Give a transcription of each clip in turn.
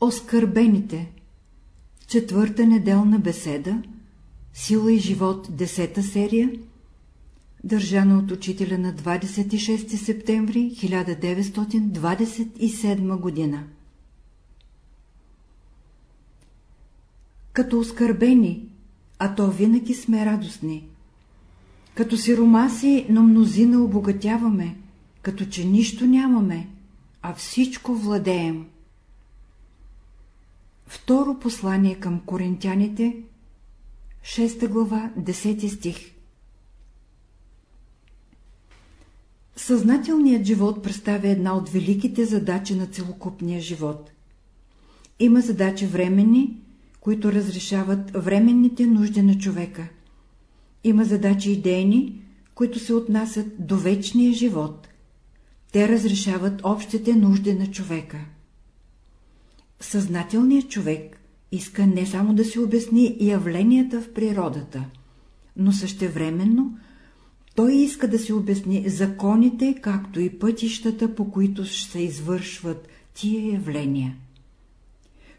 Оскърбените Четвърта неделна беседа Сила и живот, десета серия Държана от учителя на 26 септември 1927 година Като оскърбени, а то винаги сме радостни. Като сиромаси, но мнозина обогатяваме, като че нищо нямаме, а всичко владеем. Второ послание към коринтяните, 6 глава, 10 стих Съзнателният живот представя една от великите задачи на целокупния живот. Има задачи временни, които разрешават временните нужди на човека. Има задачи идейни, които се отнасят до вечния живот. Те разрешават общите нужди на човека. Съзнателният човек иска не само да се обясни явленията в природата, но същевременно той иска да се обясни законите, както и пътищата, по които се извършват тия явления.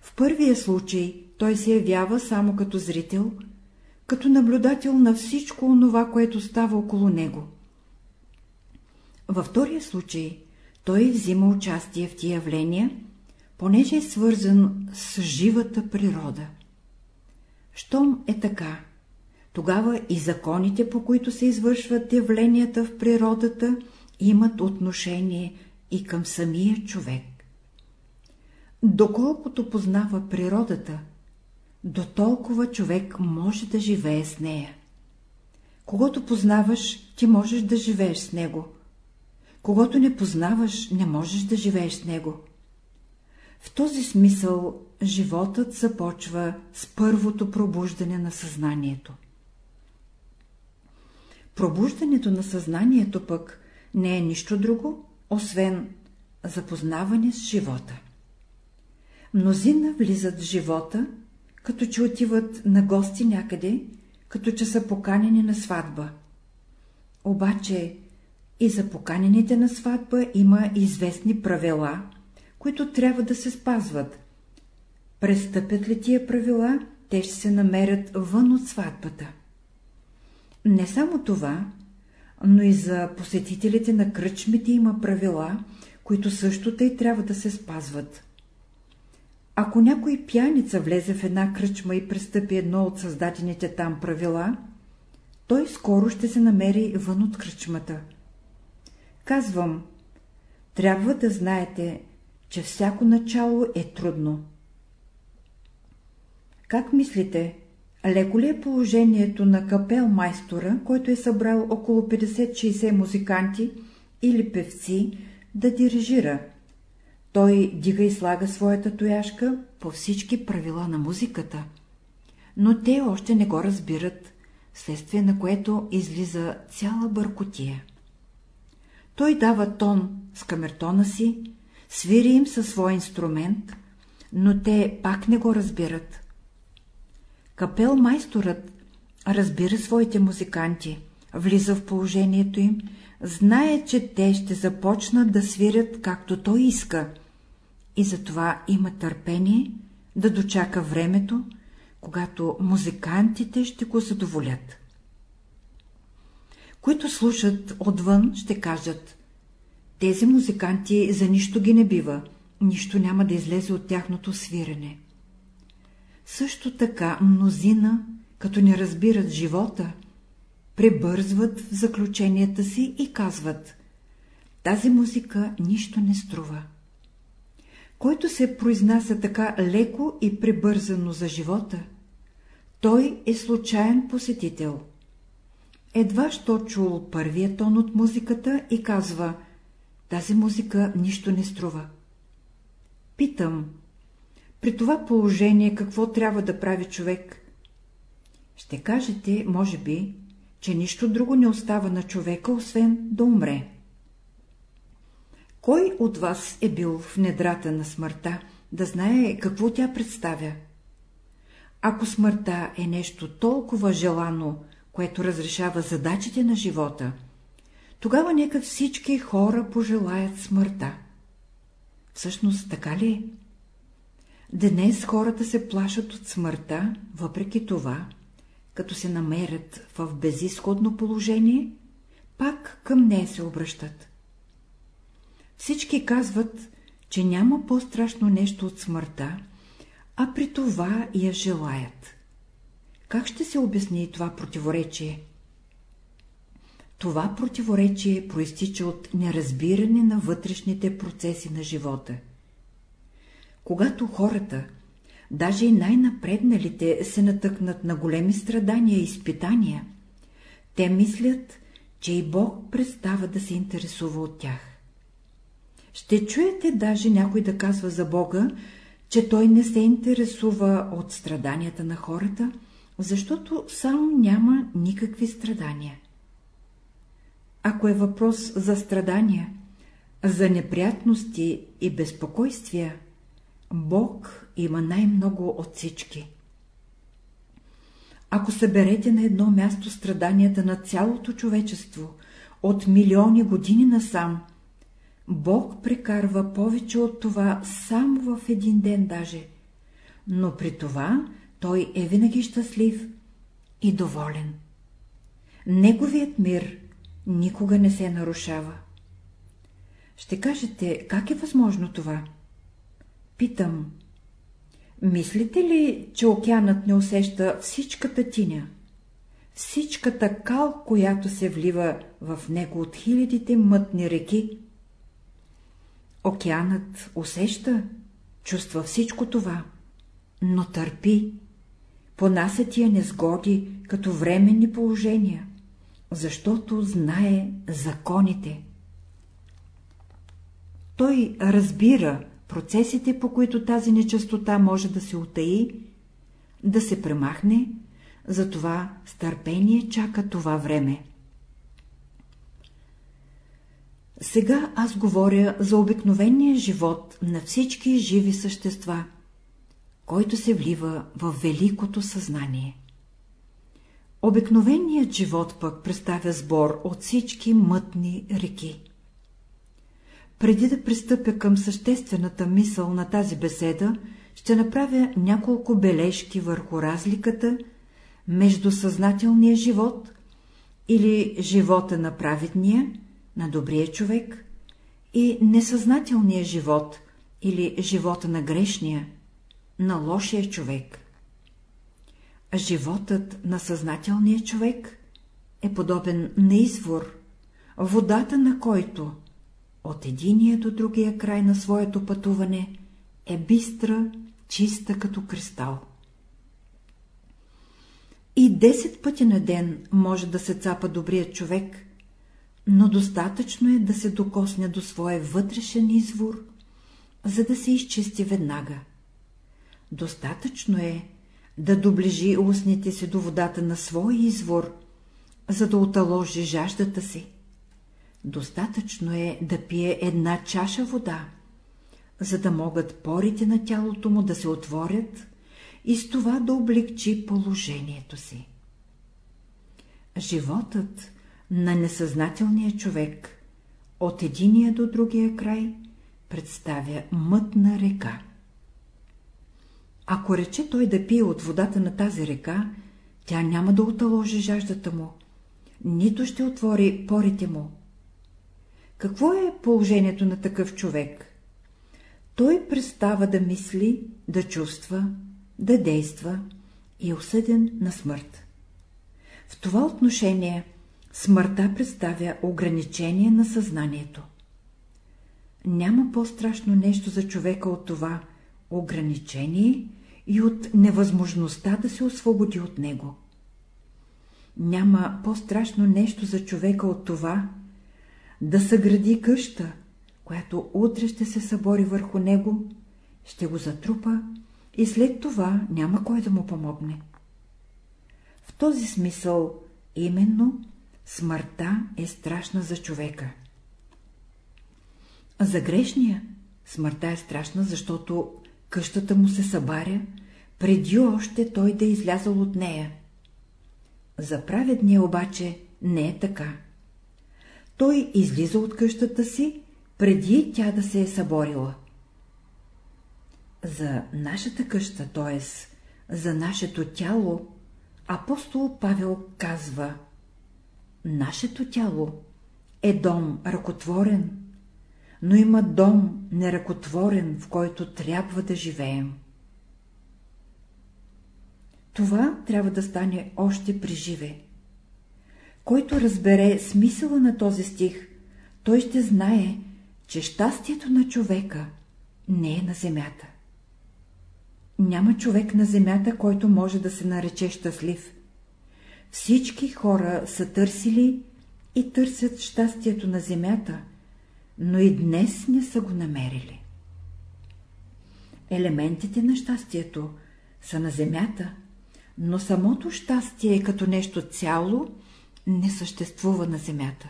В първия случай той се явява само като зрител, като наблюдател на всичко онова, което става около него. Във втория случай той взима участие в тия явления, понеже е свързан с живата природа. Щом е така, тогава и законите, по които се извършват явленията в природата, имат отношение и към самия човек. Доколкото познава природата, до толкова човек може да живее с нея. Когато познаваш, ти можеш да живееш с него. Когато не познаваш, не можеш да живееш с него. В този смисъл животът започва с първото пробуждане на съзнанието. Пробуждането на съзнанието пък не е нищо друго, освен запознаване с живота. Мнозина влизат в живота, като че отиват на гости някъде, като че са поканени на сватба. Обаче и за поканените на сватба има известни правила, които трябва да се спазват. Престъпят ли тия правила, те ще се намерят вън от сватбата. Не само това, но и за посетителите на кръчмите има правила, които също тъй трябва да се спазват. Ако някой пяница влезе в една кръчма и престъпи едно от създадените там правила, той скоро ще се намери вън от кръчмата. Казвам, трябва да знаете, че всяко начало е трудно. Как мислите, леко ли е положението на капел майстора, който е събрал около 50-60 музиканти или певци, да дирижира? Той дига и слага своята тояшка по всички правила на музиката, но те още не го разбират, следствие на което излиза цяла бъркотия. Той дава тон с камертона си, свири им със свой инструмент, но те пак не го разбират. Капел майсторът разбира своите музиканти, влиза в положението им, знае, че те ще започнат да свирят както той иска и затова има търпение да дочака времето, когато музикантите ще го задоволят. Които слушат отвън, ще кажат тези музиканти за нищо ги не бива, нищо няма да излезе от тяхното свирене. Също така мнозина, като не разбират живота, пребързват в заключенията си и казват тази музика нищо не струва. Който се произнася така леко и пребързано за живота, той е случайен посетител. Едва що чул първия тон от музиката и казва тази музика нищо не струва. Питам, при това положение какво трябва да прави човек? Ще кажете, може би, че нищо друго не остава на човека, освен да умре. Кой от вас е бил в недрата на смъртта, да знае какво тя представя? Ако смъртта е нещо толкова желано, което разрешава задачите на живота, тогава нека всички хора пожелаят смъртта. Всъщност така ли е? Днес хората се плашат от смъртта, въпреки това, като се намерят в безисходно положение, пак към нея се обръщат. Всички казват, че няма по-страшно нещо от смъртта, а при това я желаят. Как ще се обясни това противоречие? Това противоречие проистича от неразбиране на вътрешните процеси на живота. Когато хората, даже и най-напредналите, се натъкнат на големи страдания и изпитания, те мислят, че и Бог представа да се интересува от тях. Ще чуете даже някой да казва за Бога, че той не се интересува от страданията на хората, защото сам няма никакви страдания. Ако е въпрос за страдания, за неприятности и безпокойствия, Бог има най-много от всички. Ако съберете на едно място страданията на цялото човечество от милиони години насам, Бог прекарва повече от това само в един ден даже, но при това той е винаги щастлив и доволен. Неговият мир никога не се нарушава. Ще кажете, как е възможно това? Питам, мислите ли, че океанът не усеща всичката тиня, всичката кал, която се влива в него от хилядите мътни реки? Океанът усеща, чувства всичко това, но търпи, понася тия незгоди като временни положения, защото знае законите. Той разбира процесите, по които тази нечистота може да се утаи, да се премахне, затова с търпение чака това време. Сега аз говоря за обикновения живот на всички живи същества, който се влива в великото съзнание. Обикновеният живот пък представя сбор от всички мътни реки. Преди да пристъпя към съществената мисъл на тази беседа, ще направя няколко бележки върху разликата между съзнателния живот или живота на праведния, на добрия човек и несъзнателния живот или живота на грешния, на лошия човек. Животът на съзнателния човек е подобен на извор, водата на който от единия до другия край на своето пътуване е бистра, чиста като кристал. И 10 пъти на ден може да се цапа добрият човек, но достатъчно е да се докосне до своя вътрешен извор, за да се изчисти веднага. Достатъчно е да доближи устните си до водата на своя извор, за да оталожи жаждата си. Достатъчно е да пие една чаша вода, за да могат порите на тялото му да се отворят и с това да облегчи положението си. Животът на несъзнателния човек от единия до другия край представя мътна река. Ако рече той да пие от водата на тази река, тя няма да оталожи жаждата му, нито ще отвори порите му. Какво е положението на такъв човек? Той престава да мисли, да чувства, да действа и е осъден на смърт. В това отношение смъртта представя ограничение на съзнанието. Няма по-страшно нещо за човека от това ограничение и от невъзможността да се освободи от него. Няма по-страшно нещо за човека от това да съгради къща, която утре ще се събори върху него, ще го затрупа и след това няма кой да му помогне. В този смисъл именно смъртта е страшна за човека. За грешния смъртта е страшна, защото къщата му се събаря, преди още той да е излязъл от нея. За праведния обаче не е така. Той излиза от къщата си, преди тя да се е съборила. За нашата къща, т.е. за нашето тяло, апостол Павел казва Нашето тяло е дом ръкотворен, но има дом неръкотворен, в който трябва да живеем. Това трябва да стане още при живе. Който разбере смисъла на този стих, той ще знае, че щастието на човека не е на земята. Няма човек на земята, който може да се нарече щастлив. Всички хора са търсили и търсят щастието на земята, но и днес не са го намерили. Елементите на щастието са на земята, но самото щастие като нещо цяло не съществува на земята.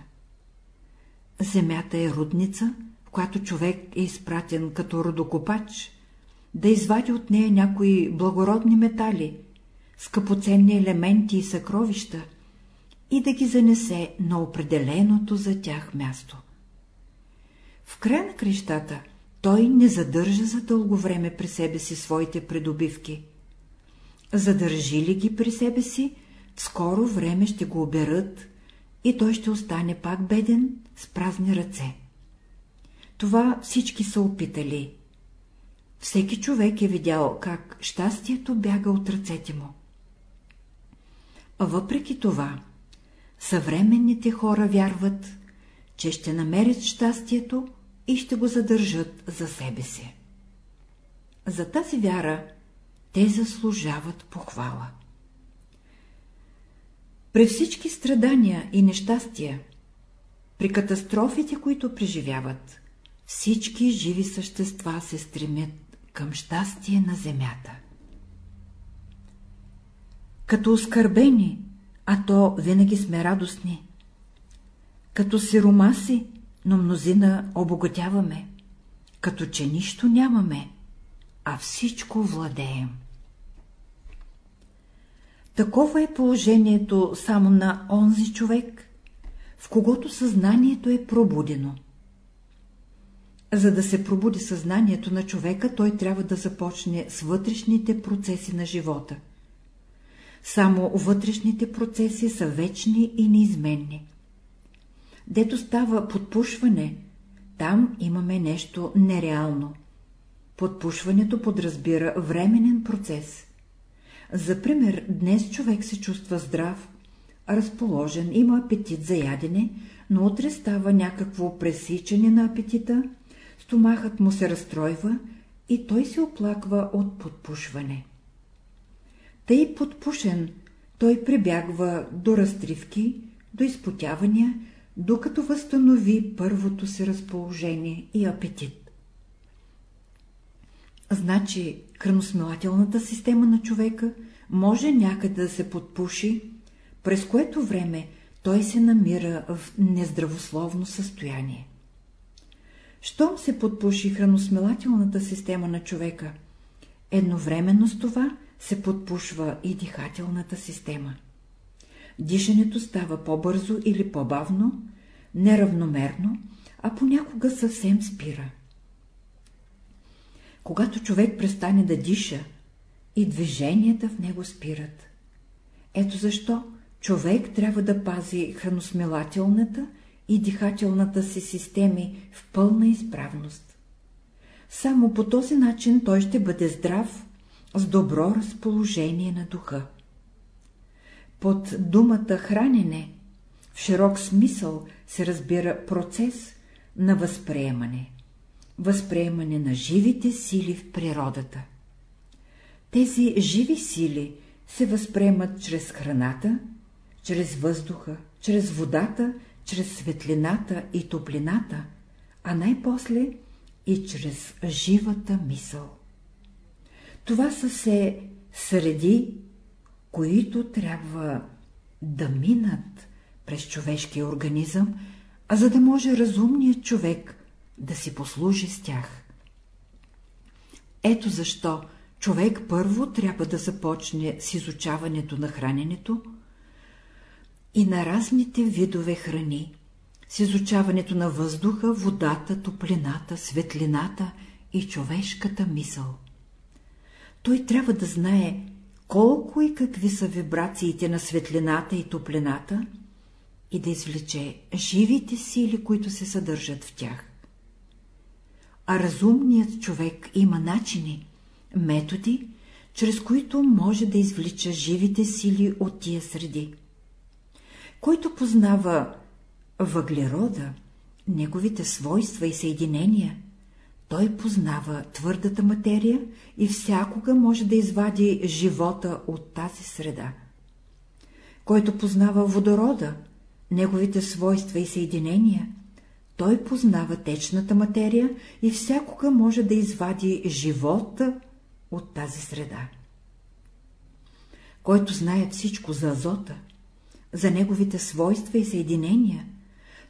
Земята е рудница, в която човек е изпратен като родокопач, да извади от нея някои благородни метали, скъпоценни елементи и съкровища и да ги занесе на определеното за тях място. В края на крещата той не задържа за дълго време при себе си своите придобивки. Задържи ли ги при себе си, в скоро време ще го оберат и той ще остане пак беден с празни ръце. Това всички са опитали. Всеки човек е видял как щастието бяга от ръцете му. Въпреки това, съвременните хора вярват, че ще намерят щастието и ще го задържат за себе си. За тази вяра те заслужават похвала. При всички страдания и нещастия, при катастрофите, които преживяват, всички живи същества се стремят към щастие на земята. Като оскърбени, а то винаги сме радостни. Като сиромаси, но мнозина обогатяваме, като че нищо нямаме, а всичко владеем. Такова е положението само на онзи човек, в когото съзнанието е пробудено. За да се пробуди съзнанието на човека, той трябва да започне с вътрешните процеси на живота. Само вътрешните процеси са вечни и неизменни. Дето става подпушване, там имаме нещо нереално. Подпушването подразбира временен процес. За пример, днес човек се чувства здрав, разположен, има апетит за ядене, но утре става някакво пресичане на апетита, стомахът му се разстройва и той се оплаква от подпушване. Тъй подпушен, той прибягва до разтривки, до изпотявания, докато възстанови първото си разположение и апетит. Значи, храносмилателната система на човека може някъде да се подпуши, през което време той се намира в нездравословно състояние. Щом се подпуши храносмилателната система на човека, едновременно с това се подпушва и дихателната система. Дишането става по-бързо или по-бавно, неравномерно, а понякога съвсем спира. Когато човек престане да диша, и движенията в него спират. Ето защо човек трябва да пази храносмилателната и дихателната си системи в пълна изправност. Само по този начин той ще бъде здрав, с добро разположение на духа. Под думата хранене в широк смисъл се разбира процес на възприемане. Възприемане на живите сили в природата. Тези живи сили се възприемат чрез храната, чрез въздуха, чрез водата, чрез светлината и топлината, а най-после и чрез живата мисъл. Това са се среди, които трябва да минат през човешкия организъм, а за да може разумният човек да си послужи с тях. Ето защо човек първо трябва да започне с изучаването на храненето и на разните видове храни, с изучаването на въздуха, водата, топлината, светлината и човешката мисъл. той трябва да знае колко и какви са вибрациите на светлината и топлината и да извлече живите сили, които се съдържат в тях. А разумният човек има начини, методи, чрез които може да извлича живите сили от тия среди. Който познава въглерода, неговите свойства и съединения, той познава твърдата материя и всякога може да извади живота от тази среда. Който познава водорода, неговите свойства и съединения, той познава течната материя и всякога може да извади живота от тази среда. Който знае всичко за азота, за неговите свойства и съединения,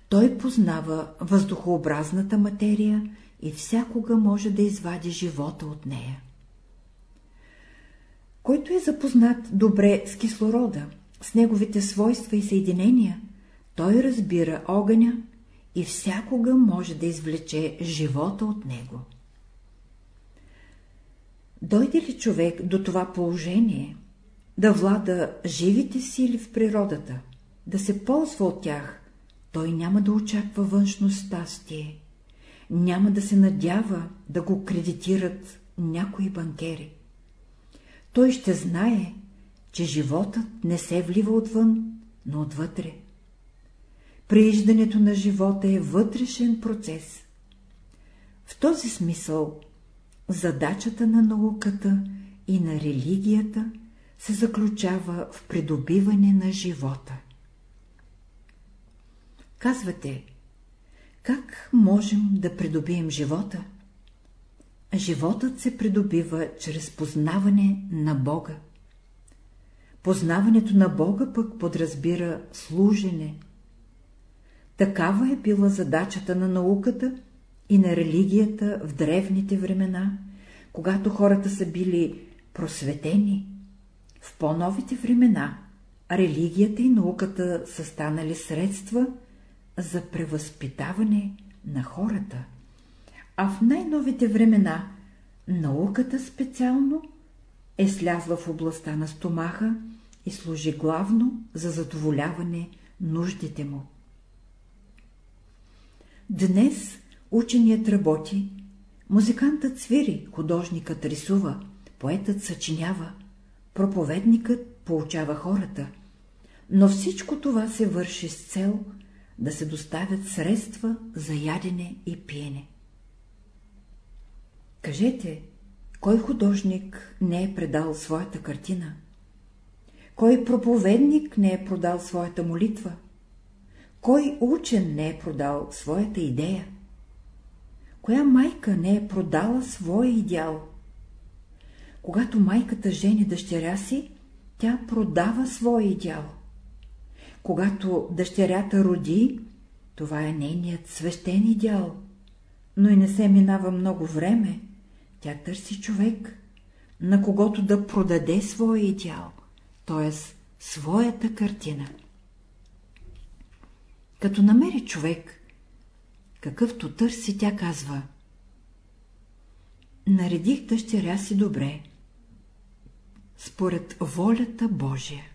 той познава въздухообразната материя и всякога може да извади живота от нея. Който е запознат добре с кислорода, с неговите свойства и съединения, той разбира огъня и всякога може да извлече живота от него. Дойде ли човек до това положение, да влада живите сили в природата, да се ползва от тях, той няма да очаква външно щастие, няма да се надява да го кредитират някои банкери. Той ще знае, че животът не се влива отвън, но отвътре. Прииждането на живота е вътрешен процес. В този смисъл задачата на науката и на религията се заключава в придобиване на живота. Казвате, как можем да придобием живота? Животът се придобива чрез познаване на Бога. Познаването на Бога пък подразбира служене. Такава е била задачата на науката и на религията в древните времена, когато хората са били просветени. В по-новите времена религията и науката са станали средства за превъзпитаване на хората, а в най-новите времена науката специално е слязла в областта на стомаха и служи главно за задоволяване нуждите му. Днес ученият работи, музикантът свири, художникът рисува, поетът съчинява, проповедникът получава хората, но всичко това се върши с цел да се доставят средства за ядене и пиене. Кажете, кой художник не е предал своята картина? Кой проповедник не е продал своята молитва? Кой учен не е продал своята идея? Коя майка не е продала своя идеал? Когато майката жени дъщеря си, тя продава своя идеал. Когато дъщерята роди, това е нейният свещен идеал, но и не се минава много време, тя търси човек, на когото да продаде своя идеал, т.е. своята картина. Като намери човек, какъвто търси, тя казва Наредих дъщеря си добре, според волята Божия.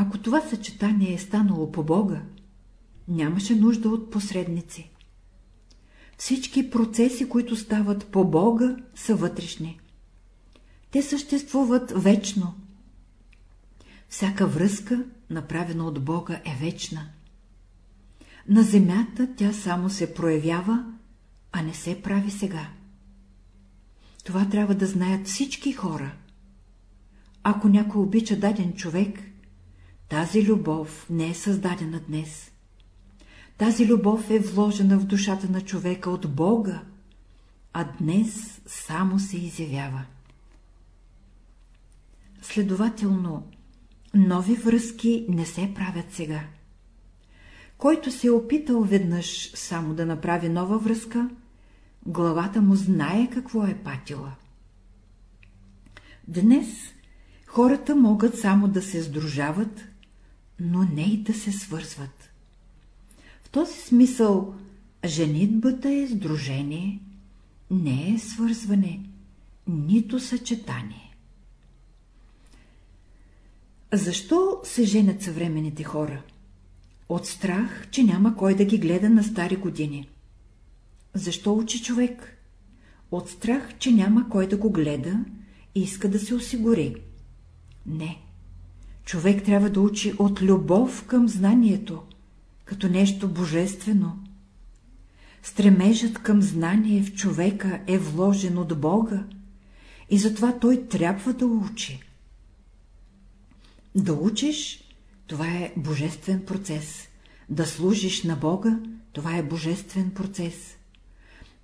Ако това съчетание е станало по Бога, нямаше нужда от посредници. Всички процеси, които стават по Бога, са вътрешни. Те съществуват вечно. Всяка връзка, направена от Бога, е вечна. На земята тя само се проявява, а не се прави сега. Това трябва да знаят всички хора. Ако някой обича даден човек, тази любов не е създадена днес. Тази любов е вложена в душата на човека от Бога, а днес само се изявява. Следователно, нови връзки не се правят сега. Който се е опитал веднъж само да направи нова връзка, главата му знае какво е патила. Днес хората могат само да се сдружават, но не и да се свързват. В този смисъл женитбата е сдружение, не е свързване, нито съчетание. Защо се женят съвременните хора? От страх, че няма кой да ги гледа на стари години. Защо учи човек? От страх, че няма кой да го гледа и иска да се осигури. Не. Човек трябва да учи от любов към знанието, като нещо божествено. Стремежът към знание в човека е вложен от Бога и затова той трябва да учи. Да учиш – това е божествен процес. Да служиш на Бога – това е божествен процес.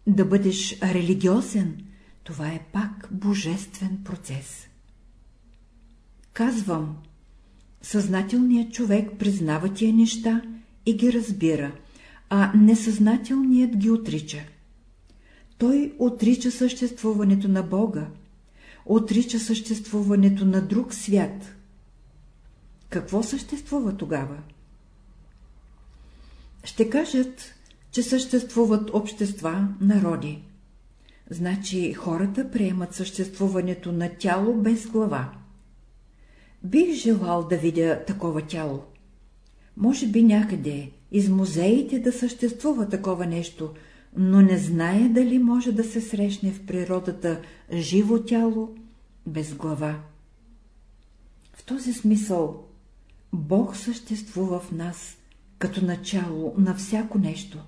Да бъдеш религиозен – това е пак божествен процес. Казвам, съзнателният човек признава тия неща и ги разбира, а несъзнателният ги отрича. Той отрича съществуването на Бога, отрича съществуването на друг свят. Какво съществува тогава? Ще кажат, че съществуват общества, народи. Значи хората приемат съществуването на тяло без глава. Бих желал да видя такова тяло. Може би някъде из музеите да съществува такова нещо, но не знае дали може да се срещне в природата живо тяло без глава. В този смисъл Бог съществува в нас като начало на всяко нещо.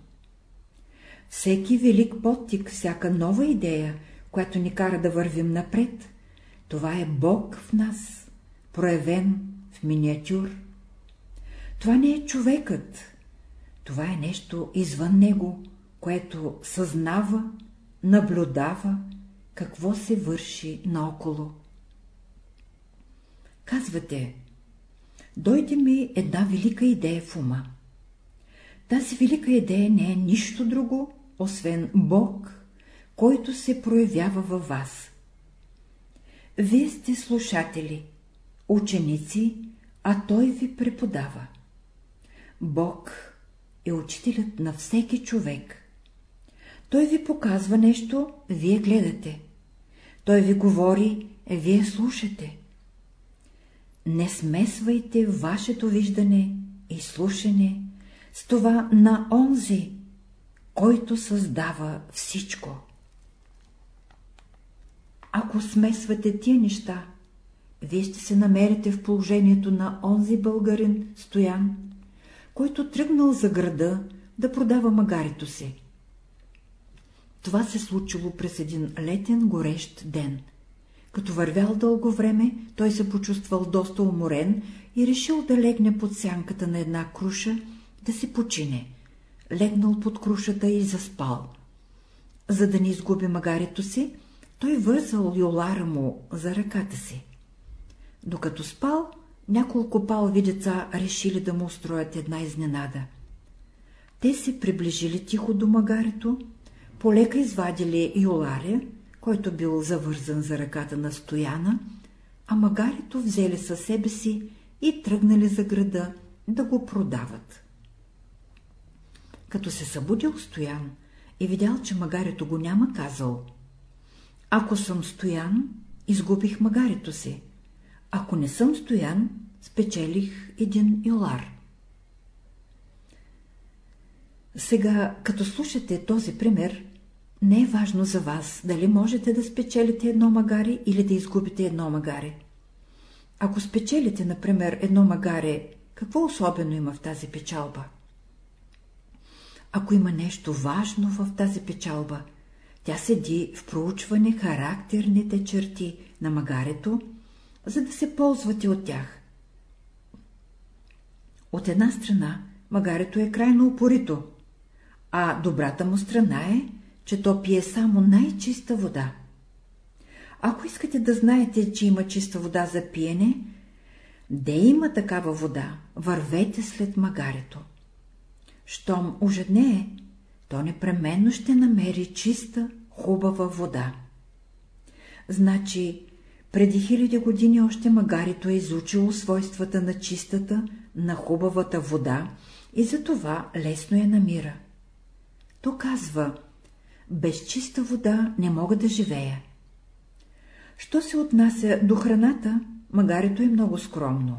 Всеки велик подтик, всяка нова идея, която ни кара да вървим напред, това е Бог в нас, проявен в миниатюр. Това не е човекът, това е нещо извън него, което съзнава, наблюдава, какво се върши наоколо. Казвате, дойде ми една велика идея в ума. Тази велика идея не е нищо друго, освен Бог, който се проявява във вас. Вие сте слушатели, ученици, а Той ви преподава. Бог е учителят на всеки човек. Той ви показва нещо, вие гледате. Той ви говори, вие слушате. Не смесвайте вашето виждане и слушане с това на онзи, който създава всичко. Ако смесвате тия неща, вие ще се намерите в положението на онзи българин Стоян, който тръгнал за града да продава магарито си. Това се случило през един летен горещ ден. Като вървял дълго време, той се почувствал доста уморен и решил да легне под сянката на една круша, да се почине. Легнал под крушата и заспал. За да не изгуби магарето си, той вързал юлара му за ръката си. Докато спал, няколко палви деца решили да му устроят една изненада. Те се приближили тихо до магарето, полека извадили юларя, който бил завързан за ръката на стояна, а магарето взели със себе си и тръгнали за града да го продават. Като се събудил Стоян и видял, че магарето го няма, казал Ако съм Стоян, изгубих магарето си. Ако не съм Стоян, спечелих един юлар. Сега, като слушате този пример, не е важно за вас дали можете да спечелите едно магаре или да изгубите едно магаре. Ако спечелите, например, едно магаре, какво особено има в тази печалба? Ако има нещо важно в тази печалба, тя седи в проучване характерните черти на магарето, за да се ползвате от тях. От една страна, магарето е крайно упорито, а добрата му страна е, че то пие само най-чиста вода. Ако искате да знаете, че има чиста вода за пиене, де има такава вода, вървете след магарето. Щом ожеднее, то непременно ще намери чиста, хубава вода. Значи, преди хиляди години още магарито е изучило свойствата на чистата, на хубавата вода и затова лесно я намира. То казва, без чиста вода не мога да живея. Що се отнася до храната, магарето е много скромно.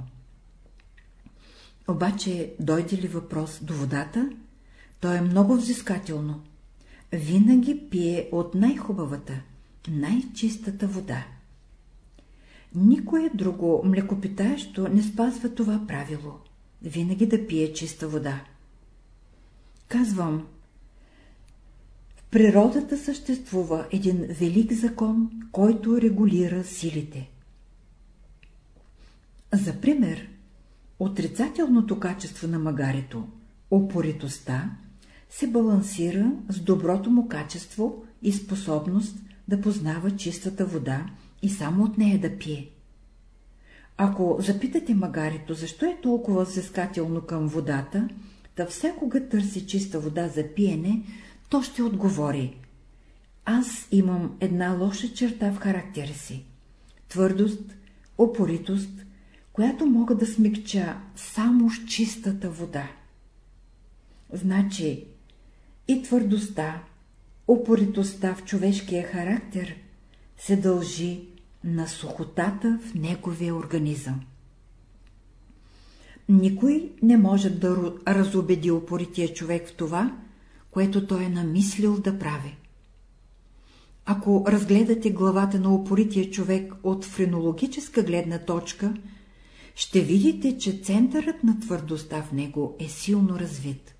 Обаче, дойде ли въпрос до водата, то е много взискателно. Винаги пие от най-хубавата, най-чистата вода. Никое друго млекопитаещо не спазва това правило. Винаги да пие чиста вода. Казвам, в природата съществува един велик закон, който регулира силите. За пример, отрицателното качество на магарето, опоритостта, се балансира с доброто му качество и способност да познава чистата вода и само от нея да пие. Ако запитате магарето, защо е толкова взискателно към водата, да всякога търси чиста вода за пиене, то ще отговори. Аз имам една лоша черта в характера си. Твърдост, опоритост, която мога да смекча само с чистата вода. Значи и твърдостта, опоритостта в човешкия характер се дължи на сухотата в неговия организъм. Никой не може да разобеди опорития човек в това, което той е намислил да прави. Ако разгледате главата на опорития човек от френологическа гледна точка, ще видите, че центърът на твърдостта в него е силно развит.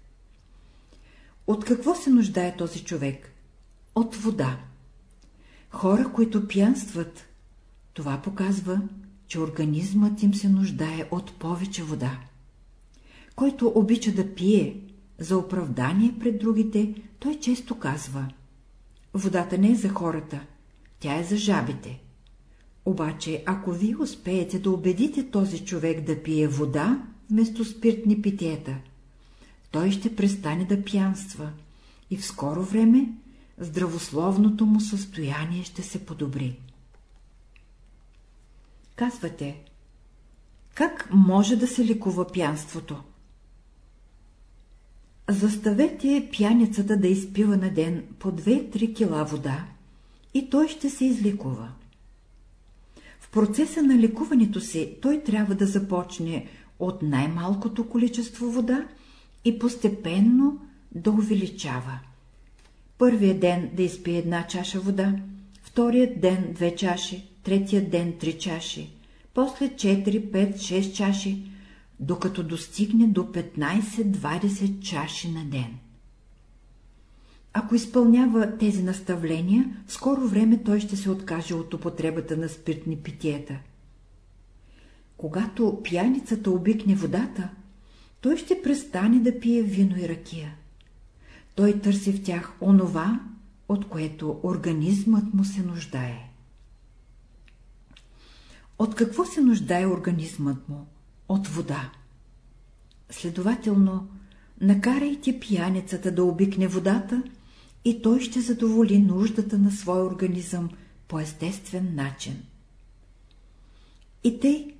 От какво се нуждае този човек? От вода. Хора, които пянстват, това показва, че организмът им се нуждае от повече вода. Който обича да пие за оправдание пред другите, той често казва Водата не е за хората, тя е за жабите. Обаче, ако вие успеете да убедите този човек да пие вода вместо спиртни питиета, той ще престане да пянства и в скоро време здравословното му състояние ще се подобри. Казвате, как може да се лекува пянството? Заставете пяницата да изпива на ден по 2-3 кила вода и той ще се излекува. В процеса на лекуването си той трябва да започне от най-малкото количество вода и постепенно да увеличава. Първият ден да изпие една чаша вода, вторият ден две чаши, третия ден три чаши, после 4, 5, 6 чаши, докато достигне до 15-20 чаши на ден. Ако изпълнява тези наставления, в скоро време той ще се откаже от употребата на спиртни питиета. Когато пияницата обикне водата, той ще престане да пие вино и ракия. Той търси в тях онова, от което организмът му се нуждае. От какво се нуждае организмът му? От вода. Следователно, накарайте пияницата да обикне водата и той ще задоволи нуждата на своя организъм по естествен начин. И тъй,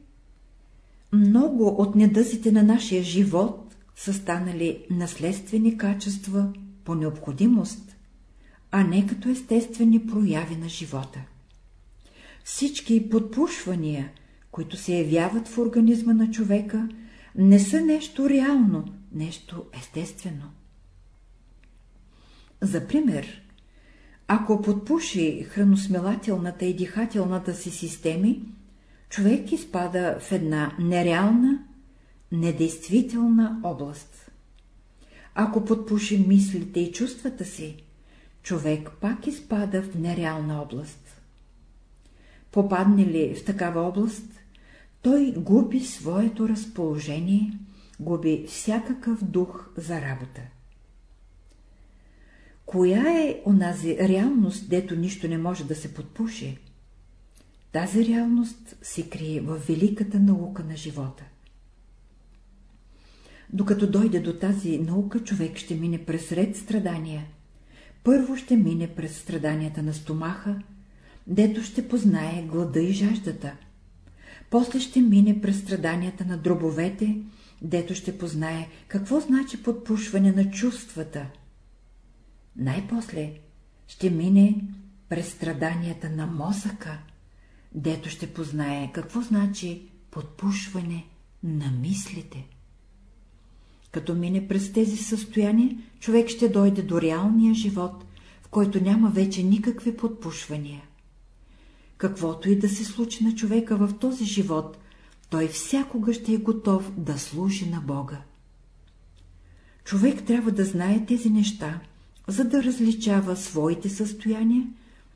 много от недъзите на нашия живот са станали наследствени качества по необходимост, а не като естествени прояви на живота. Всички подпушвания, които се явяват в организма на човека, не са нещо реално, нещо естествено. За пример, ако подпуши храносмилателната и дихателната си системи, човек изпада в една нереална, недействителна област. Ако подпуши мислите и чувствата си, човек пак изпада в нереална област. Попадне ли в такава област, той губи своето разположение, губи всякакъв дух за работа. Коя е онази реалност, дето нищо не може да се подпуши? Тази реалност се крие в великата наука на живота. Докато дойде до тази наука, човек ще мине през ред страдания. Първо ще мине през страданията на стомаха, дето ще познае глада и жаждата. После ще мине през страданията на дробовете, дето ще познае какво значи подпушване на чувствата. Най-после ще мине през страданията на мозъка, дето ще познае какво значи подпушване на мислите. Като мине през тези състояния, човек ще дойде до реалния живот, в който няма вече никакви подпушвания. Каквото и да се случи на човека в този живот, той всякога ще е готов да служи на Бога. Човек трябва да знае тези неща, за да различава своите състояния,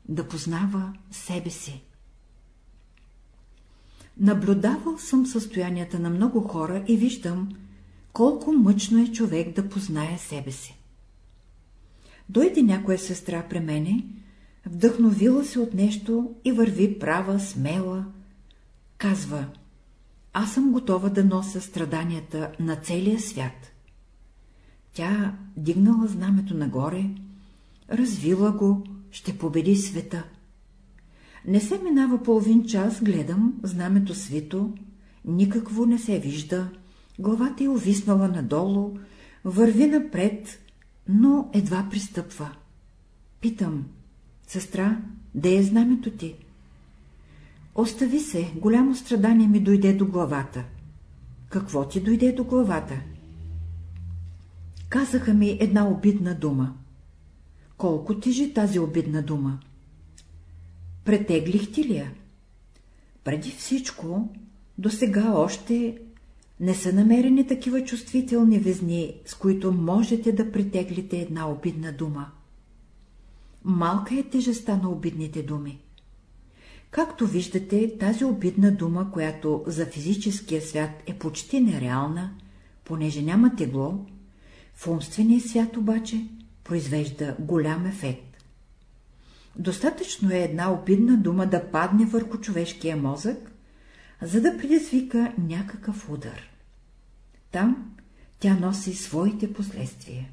да познава себе си. Наблюдавал съм състоянията на много хора и виждам, колко мъчно е човек да познае себе си. Дойде някоя сестра при мене, вдъхновила се от нещо и върви права, смела. Казва, аз съм готова да нося страданията на целия свят. Тя дигнала знамето нагоре, развила го, ще победи света. Не се минава половин час, гледам, знамето свито, никакво не се вижда, главата е увиснала надолу, върви напред, но едва пристъпва. Питам, сестра, де е знамето ти? Остави се, голямо страдание ми дойде до главата. Какво ти дойде до главата? Казаха ми една обидна дума. Колко тежи тази обидна дума? Претеглих ти ли я? Преди всичко, до сега още не са намерени такива чувствителни везни, с които можете да притеглите една обидна дума. Малка е тежестта на обидните думи. Както виждате, тази обидна дума, която за физическия свят е почти нереална, понеже няма тегло, в умствения свят обаче произвежда голям ефект. Достатъчно е една обидна дума да падне върху човешкия мозък, за да предизвика някакъв удар. Там тя носи своите последствия.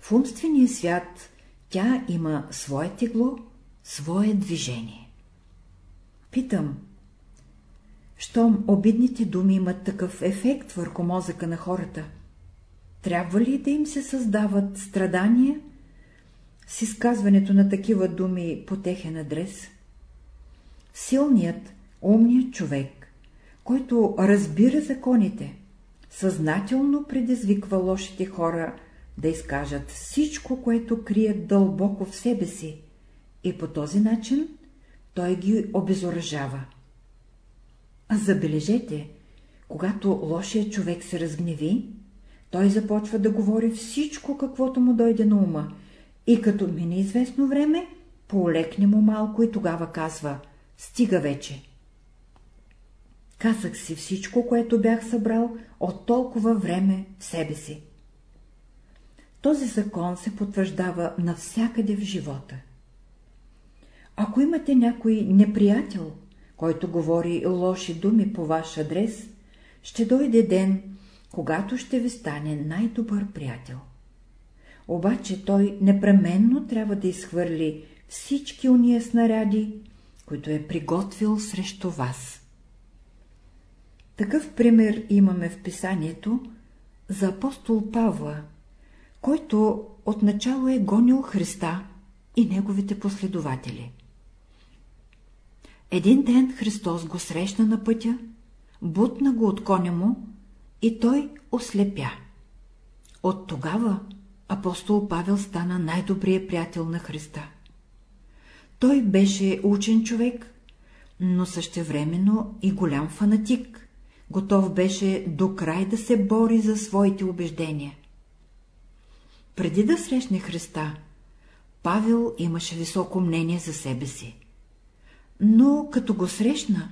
В умствения свят тя има свое тегло, свое движение. Питам, щом обидните думи имат такъв ефект върху мозъка на хората, трябва ли да им се създават страдания с изказването на такива думи по техен адрес? Силният, умният човек, който разбира законите, съзнателно предизвиква лошите хора да изкажат всичко, което крият дълбоко в себе си, и по този начин той ги обезоръжава. Забележете, когато лошият човек се разгневи, той започва да говори всичко, каквото му дойде на ума, и като мине известно време, полекне му малко и тогава казва — стига вече. Казах си всичко, което бях събрал от толкова време в себе си. Този закон се потвърждава навсякъде в живота. Ако имате някой неприятел, който говори лоши думи по ваш адрес, ще дойде ден, когато ще ви стане най-добър приятел. Обаче той непременно трябва да изхвърли всички уния снаряди, които е приготвил срещу вас. Такъв пример имаме в писанието за апостол Павла, който отначало е гонил Христа и неговите последователи. Един ден Христос го срещна на пътя, бутна го от коня му и той ослепя. От тогава апостол Павел стана най-добрият приятел на Христа. Той беше учен човек, но същевременно и голям фанатик, готов беше до край да се бори за своите убеждения. Преди да срещне Христа, Павел имаше високо мнение за себе си. Но като го срещна,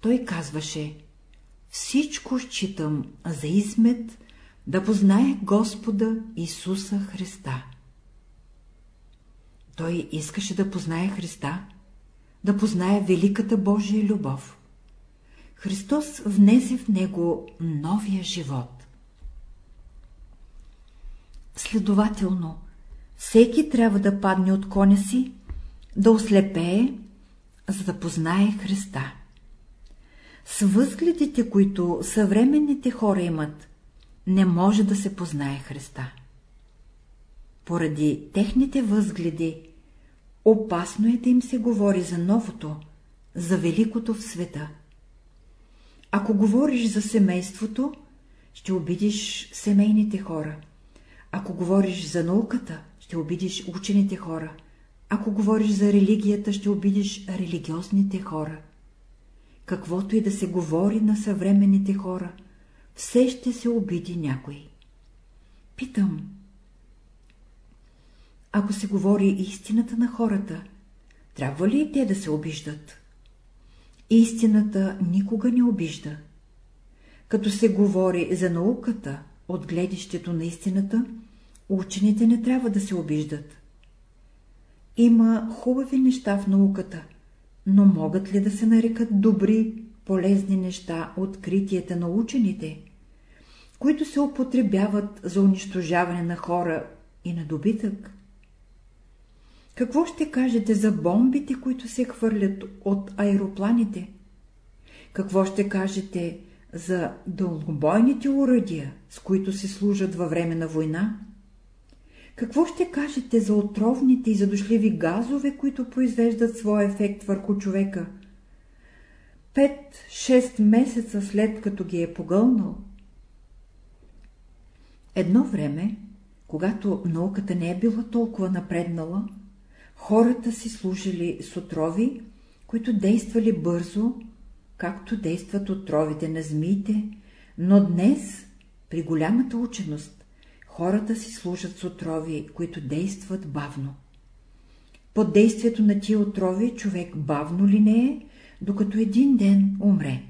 той казваше всичко считам за измет да познае Господа Исуса Христа. Той искаше да познае Христа, да познае великата Божия любов. Христос внесе в него новия живот. Следователно, всеки трябва да падне от коня си, да ослепее, за да познае Христа. С възгледите, които съвременните хора имат, не може да се познае Христа. Поради техните възгледи, опасно е да им се говори за новото, за великото в света. Ако говориш за семейството, ще обидиш семейните хора. Ако говориш за науката, ще обидиш учените хора. Ако говориш за религията, ще обидиш религиозните хора. Каквото и да се говори на съвременните хора, все ще се обиди някой. Питам. Ако се говори истината на хората, трябва ли и те да се обиждат? Истината никога не обижда. Като се говори за науката от гледището на истината, учените не трябва да се обиждат. Има хубави неща в науката, но могат ли да се нарекат добри, полезни неща откритията на учените, които се употребяват за унищожаване на хора и на добитък? Какво ще кажете за бомбите, които се хвърлят от аеропланите? Какво ще кажете за дългобойните уръдия, с които се служат във време на война? Какво ще кажете за отровните и задушливи газове, които произвеждат своя ефект върху човека? Пет-шест месеца след като ги е погълнал. Едно време, когато науката не е била толкова напреднала, хората си служили с отрови, които действали бързо, както действат отровите на змиите, но днес, при голямата ученост, хората си служат с отрови, които действат бавно. Под действието на тия отрови човек бавно ли не е, докато един ден умре.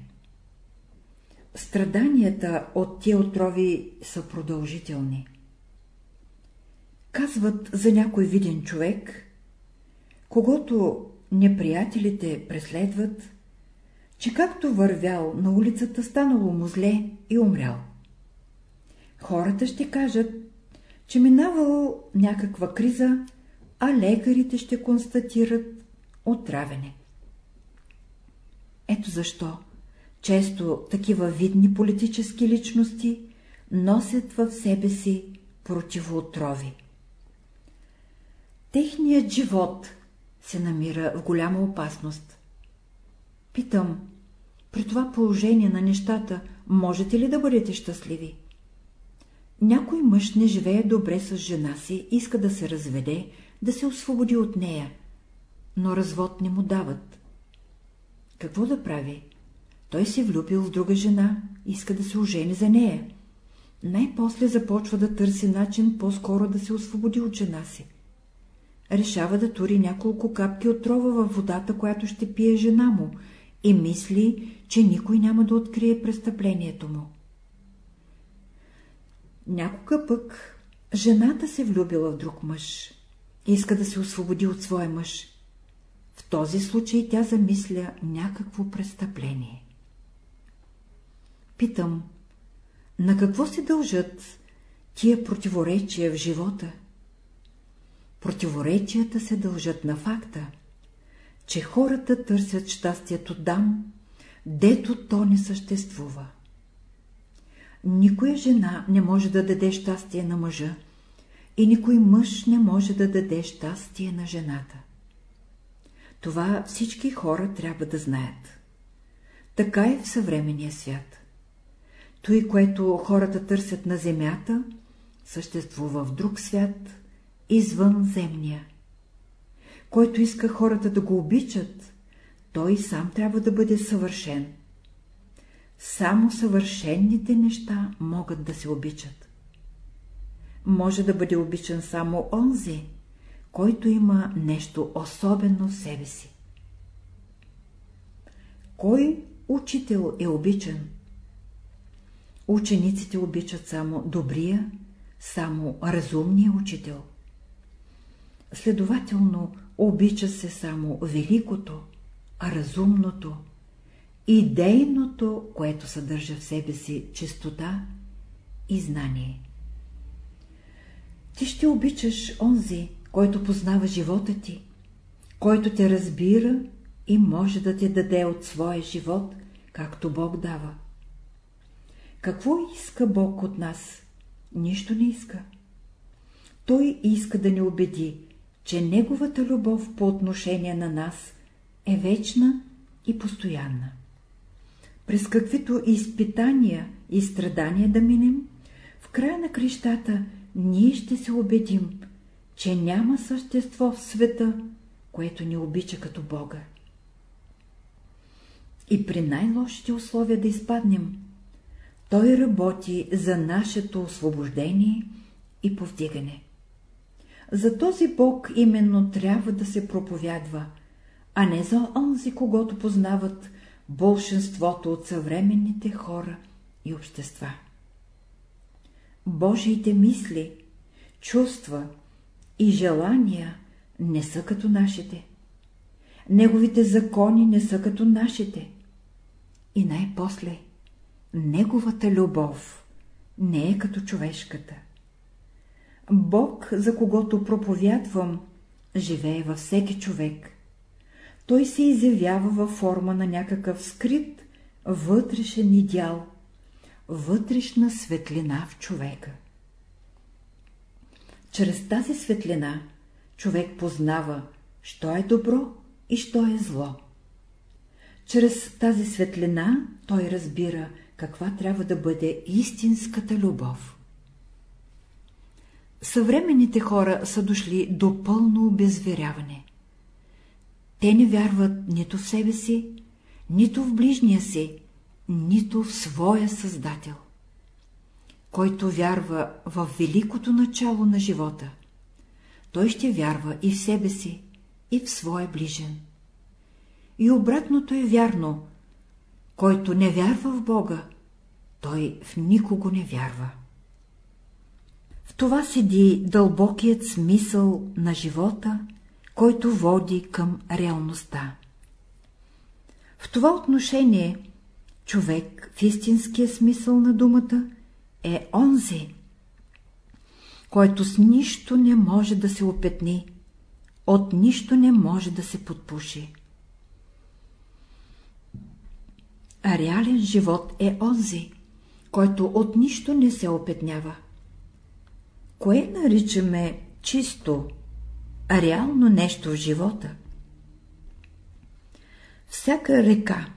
Страданията от тия отрови са продължителни. Казват за някой виден човек, когато неприятелите преследват, че както вървял на улицата, станало му зле и умрял. Хората ще кажат, че минавало някаква криза, а лекарите ще констатират отравяне. Ето защо често такива видни политически личности носят в себе си противоотрови. Техният живот се намира в голяма опасност. Питам, при това положение на нещата, можете ли да бъдете щастливи? Някой мъж не живее добре с жена си, иска да се разведе, да се освободи от нея, но развод не му дават. Какво да прави? Той се влюбил в друга жена, иска да се ожени за нея. Най-после започва да търси начин по-скоро да се освободи от жена си решава да тури няколко капки отрова във водата, която ще пие жена му, и мисли, че никой няма да открие престъплението му. Някога пък жената се влюбила в друг мъж. Иска да се освободи от своя мъж. В този случай тя замисля някакво престъпление. Питам, на какво се дължат тия противоречия в живота? Противоречията се дължат на факта, че хората търсят щастието там, дето то не съществува. Никоя жена не може да даде щастие на мъжа и никой мъж не може да даде щастие на жената. Това всички хора трябва да знаят. Така е в съвременния свят. Той, което хората търсят на земята, съществува в друг свят, извън земния. Който иска хората да го обичат, той сам трябва да бъде съвършен. Само съвършенните неща могат да се обичат. Може да бъде обичан само онзи, който има нещо особено в себе си. Кой учител е обичан? Учениците обичат само добрия, само разумния учител. Следователно, обича се само великото, разумното, идейното, което съдържа в себе си чистота и знание. Ти ще обичаш онзи, който познава живота ти, който те разбира и може да те даде от своя живот, както Бог дава. Какво иска Бог от нас? Нищо не иска. Той иска да ни убеди, че неговата любов по отношение на нас е вечна и постоянна. През каквито изпитания и страдания да минем, в края на крещата ние ще се убедим, че няма същество в света, което ни обича като Бога. И при най-лошите условия да изпаднем, Той работи за нашето освобождение и повдигане. За този Бог именно трябва да се проповядва, а не за онзи, когато познават большинството от съвременните хора и общества. Божиите мисли, чувства и желания не са като нашите. Неговите закони не са като нашите. И най-после, неговата любов не е като човешката. Бог, за когото проповядвам, живее във всеки човек. Той се изявява във форма на някакъв скрит, вътрешен идеал, вътрешна светлина в човека. Чрез тази светлина човек познава, що е добро и що е зло. Чрез тази светлина той разбира каква трябва да бъде истинската любов. Съвременните хора са дошли до пълно обезверяване. Те не вярват нито в себе си, нито в ближния си, нито в своя Създател. Който вярва в великото начало на живота, той ще вярва и в себе си, и в своя ближен. И обратното е вярно. Който не вярва в Бога, той в никого не вярва. Това седи дълбокият смисъл на живота, който води към реалността. В това отношение човек в истинския смисъл на думата е онзи, който с нищо не може да се опетни, от нищо не може да се подпуши. А реален живот е онзи, който от нищо не се опетнява. Кое наричаме чисто, а реално нещо в живота? Всяка река,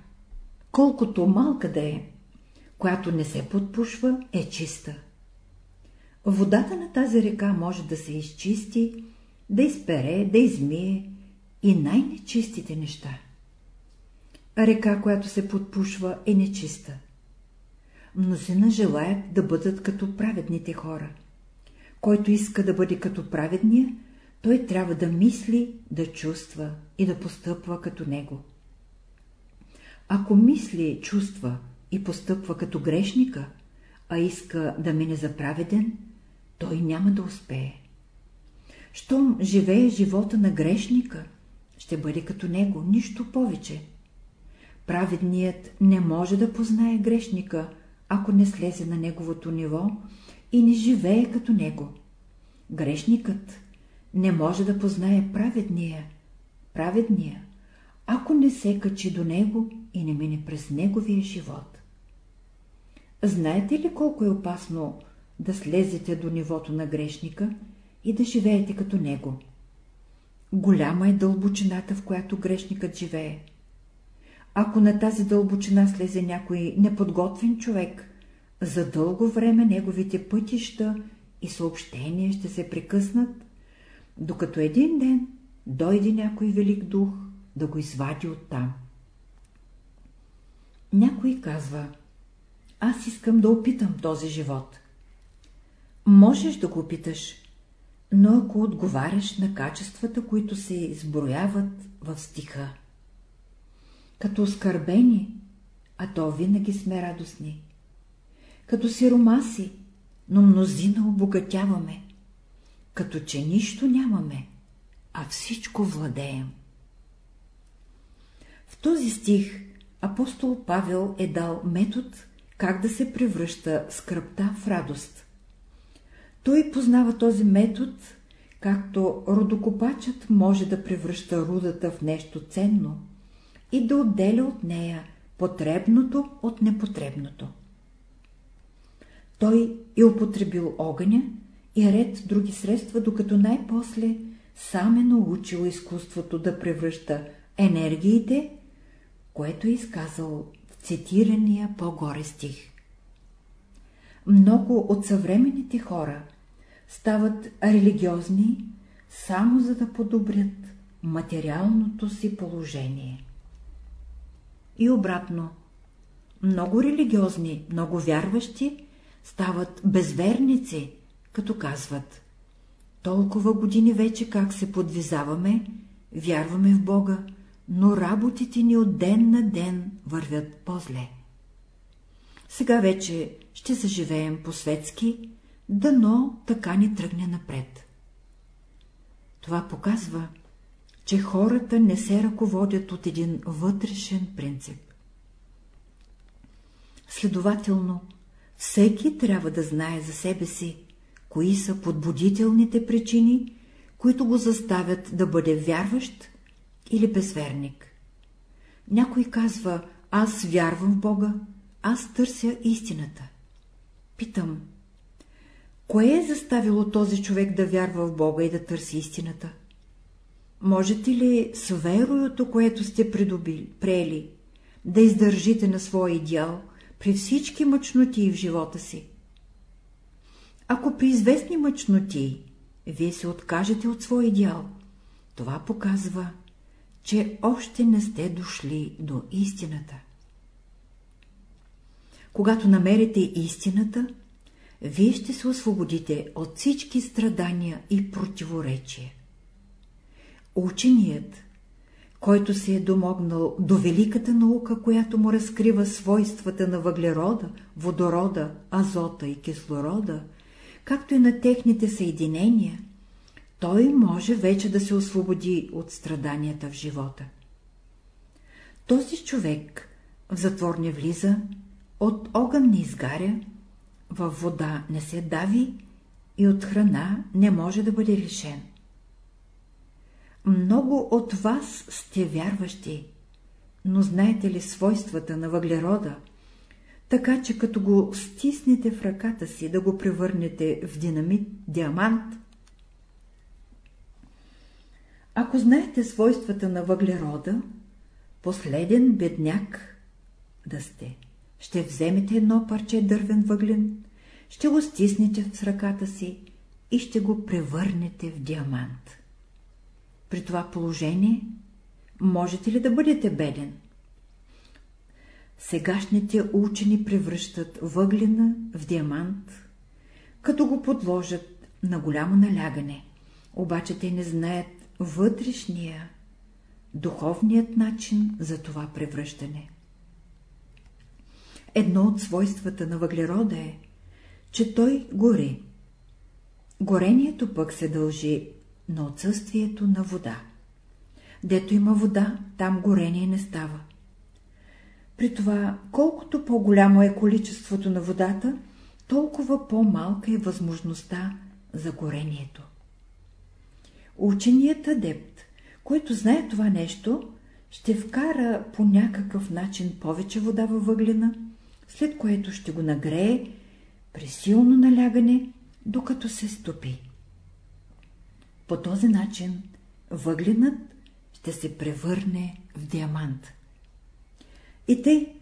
колкото малка да е, която не се подпушва, е чиста. Водата на тази река може да се изчисти, да изпере, да измие и най-нечистите неща. Река, която се подпушва, е нечиста. Мнозина желаят да бъдат като праведните хора. Който иска да бъде като праведния, той трябва да мисли, да чувства и да постъпва като него. Ако мисли, чувства и постъпва като грешника, а иска да мине за праведен, той няма да успее. Щом живее живота на грешника, ще бъде като него, нищо повече. Праведният не може да познае грешника, ако не слезе на неговото ниво и не живее като него. Грешникът не може да познае праведния, праведния, ако не се качи до него и не мине през неговия живот. Знаете ли колко е опасно да слезете до нивото на грешника и да живеете като него? Голяма е дълбочината, в която грешникът живее. Ако на тази дълбочина слезе някой неподготвен човек, за дълго време неговите пътища и съобщения ще се прекъснат, докато един ден дойде някой велик дух да го извади оттам. Някой казва, аз искам да опитам този живот. Можеш да го опиташ, но ако отговаряш на качествата, които се изброяват в стиха. Като оскърбени, а то винаги сме радостни. Като сиромаси, но мнозина обогатяваме. Като че нищо нямаме, а всичко владеем. В този стих апостол Павел е дал метод, как да се превръща скръпта в радост. Той познава този метод, както родокопачът може да превръща рудата в нещо ценно и да отделя от нея потребното от непотребното. Той е употребил огъня и ред други средства, докато най-после сам е научил изкуството да превръща енергиите което е изказал в цитирания по-горе стих. Много от съвременните хора стават религиозни, само за да подобрят материалното си положение. И обратно, много религиозни, много вярващи стават безверници, като казват Толкова години вече как се подвизаваме, вярваме в Бога, но работите ни от ден на ден вървят по-зле. Сега вече ще заживеем по-светски, дано така ни тръгне напред. Това показва, че хората не се ръководят от един вътрешен принцип. Следователно, всеки трябва да знае за себе си, кои са подбудителните причини, които го заставят да бъде вярващ или безверник. Някой казва, аз вярвам в Бога, аз търся истината. Питам, кое е заставило този човек да вярва в Бога и да търси истината? Можете ли с вероюто, което сте придобили, прели, да издържите на своя идеал при всички мъчноти в живота си? Ако при известни мъчноти вие се откажете от своя идеал, това показва, че още не сте дошли до истината. Когато намерите истината, вие ще се освободите от всички страдания и противоречия. Ученият, който се е домогнал до великата наука, която му разкрива свойствата на въглерода, водорода, азота и кислорода, както и на техните съединения, той може вече да се освободи от страданията в живота. Този човек в затвор не влиза, от огън не изгаря, във вода не се дави и от храна не може да бъде лишен. Много от вас сте вярващи, но знаете ли свойствата на въглерода, така че като го стиснете в ръката си да го превърнете в динамит, диамант, ако знаете свойствата на въглерода, последен бедняк да сте, ще вземете едно парче дървен въглен, ще го стиснете с ръката си и ще го превърнете в диамант. При това положение можете ли да бъдете беден? Сегашните учени превръщат въглена в диамант, като го подложат на голямо налягане, обаче те не знаят вътрешния, духовният начин за това превръщане. Едно от свойствата на въглерода е, че той гори. Горението пък се дължи на отсъствието на вода. Дето има вода, там горение не става. При това, колкото по-голямо е количеството на водата, толкова по-малка е възможността за горението. Ученият адепт, който знае това нещо, ще вкара по някакъв начин повече вода във въглена, след което ще го нагрее при силно налягане, докато се стопи. По този начин въгленът ще се превърне в диамант. И тъй,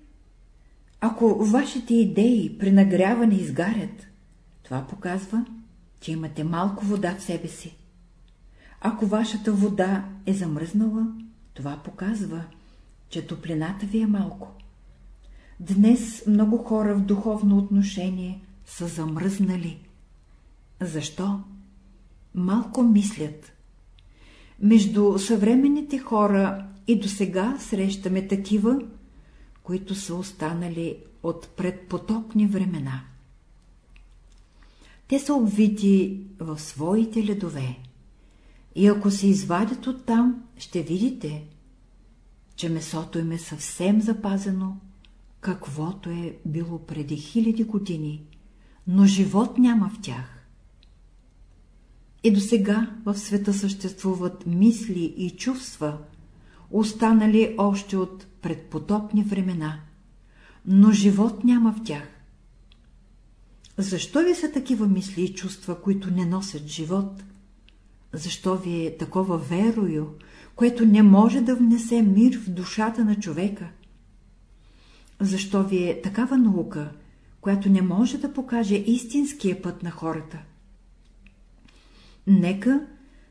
ако вашите идеи при нагряване изгарят, това показва, че имате малко вода в себе си. Ако вашата вода е замръзнала, това показва, че топлината ви е малко. Днес много хора в духовно отношение са замръзнали. Защо? Малко мислят. Между съвременните хора и до сега срещаме такива, които са останали от предпотопни времена. Те са обвити в своите ледове. И ако се извадят оттам, ще видите, че месото им е съвсем запазено, каквото е било преди хиляди години, но живот няма в тях. И до сега в света съществуват мисли и чувства, останали още от предпотопни времена, но живот няма в тях. Защо ви са такива мисли и чувства, които не носят живот? Защо ви е такова верою, което не може да внесе мир в душата на човека? защо ви е такава наука, която не може да покаже истинския път на хората. Нека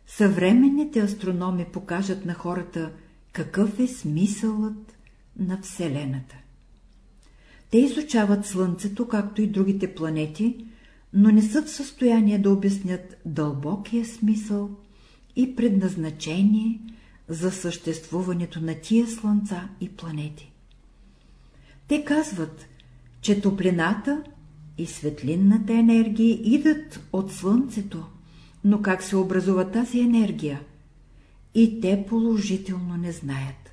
съвременните астрономи покажат на хората какъв е смисълът на Вселената. Те изучават Слънцето, както и другите планети, но не са в състояние да обяснят дълбокия смисъл и предназначение за съществуването на тия слънца и планети. Те казват, че топлината и светлинната енергия идат от Слънцето, но как се образува тази енергия? И те положително не знаят.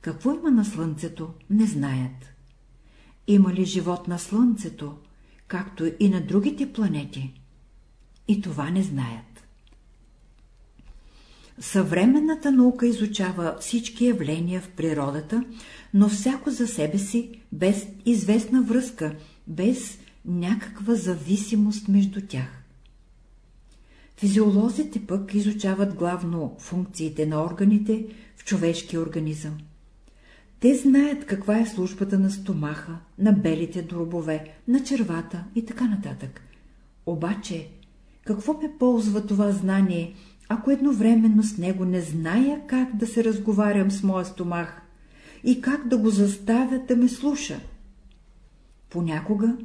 Какво има на Слънцето, не знаят. Има ли живот на Слънцето, както и на другите планети? И това не знаят. Съвременната наука изучава всички явления в природата, но всяко за себе си, без известна връзка, без някаква зависимост между тях. Физиолозите пък изучават главно функциите на органите в човешкия организъм. Те знаят каква е службата на стомаха, на белите дробове, на червата и така нататък. Обаче, какво ме ползва това знание, ако едновременно с него не зная как да се разговарям с моя стомах и как да го заставя да ме слуша? Понякога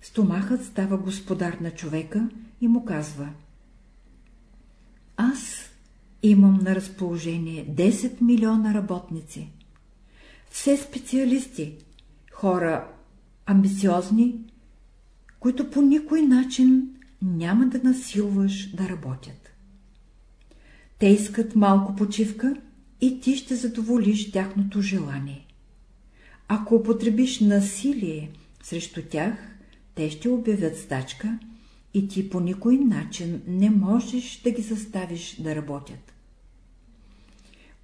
стомахът става господар на човека и му казва Аз имам на разположение 10 милиона работници все специалисти, хора амбициозни, които по никой начин няма да насилваш да работят. Те искат малко почивка и ти ще задоволиш тяхното желание. Ако употребиш насилие срещу тях, те ще обявят стачка и ти по никой начин не можеш да ги заставиш да работят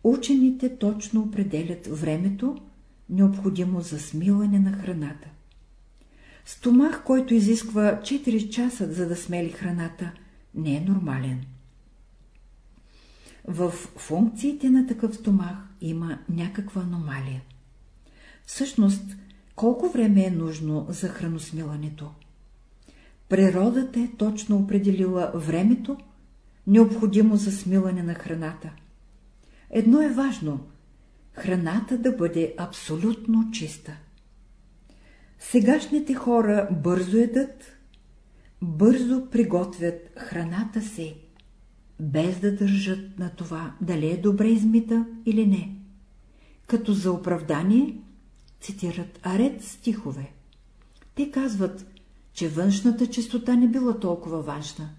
учените точно определят времето, необходимо за смилане на храната. Стомах, който изисква 4 часа, за да смели храната, не е нормален. В функциите на такъв стомах има някаква аномалия. Всъщност, колко време е нужно за храносмилането? Природата е точно определила времето, необходимо за смилане на храната. Едно е важно – храната да бъде абсолютно чиста. Сегашните хора бързо едат, бързо приготвят храната си, без да държат на това дали е добре измита или не. Като за оправдание цитират аред стихове. Те казват, че външната чистота не била толкова важна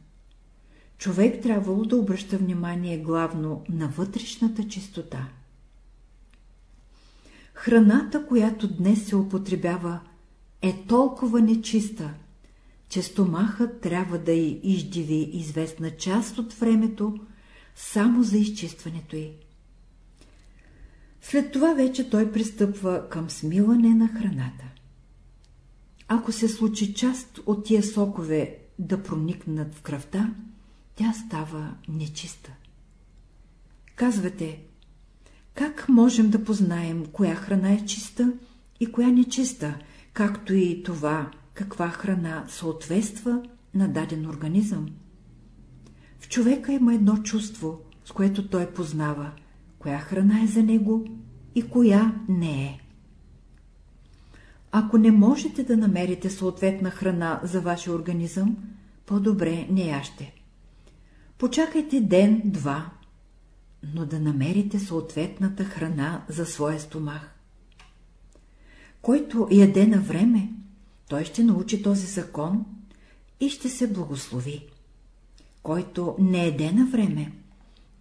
човек трябвало да обръща внимание главно на вътрешната чистота. Храната, която днес се употребява, е толкова нечиста, че стомахът трябва да й издиви известна част от времето само за изчистването й. След това вече той пристъпва към смилане на храната. Ако се случи част от тия сокове да проникнат в кръвта, тя става нечиста. Казвате, как можем да познаем, коя храна е чиста и коя нечиста, както и това, каква храна съответства на даден организъм? В човека има едно чувство, с което той познава, коя храна е за него и коя не е. Ако не можете да намерите съответна храна за вашия организъм, по-добре не яще. Почакайте ден-два, но да намерите съответната храна за своя стомах. Който яде на време, той ще научи този закон и ще се благослови. Който не еде на време,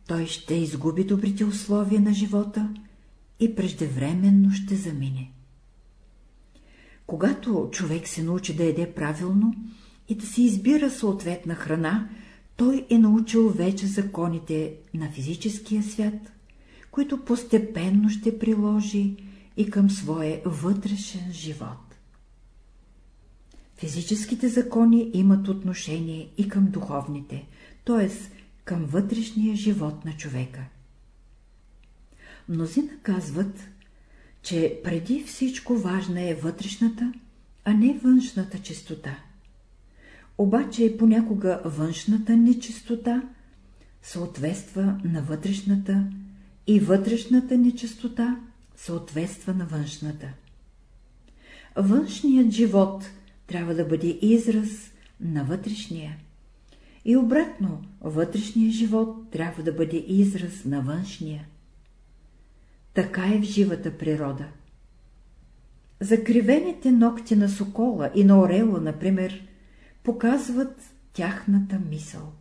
той ще изгуби добрите условия на живота и преждевременно ще замине. Когато човек се научи да еде правилно и да си избира съответна храна, той е научил вече законите на физическия свят, които постепенно ще приложи и към своя вътрешен живот. Физическите закони имат отношение и към духовните, т.е. към вътрешния живот на човека. Мнозина казват, че преди всичко важна е вътрешната, а не външната чистота. Обаче понякога външната нечистота съответства на вътрешната и вътрешната нечистота съответства на външната. Външният живот трябва да бъде израз на вътрешния. И обратно, вътрешният живот трябва да бъде израз на външния. Така е в живата природа. Закривените ногти на сокола и на орела, например, показват тяхната мисъл.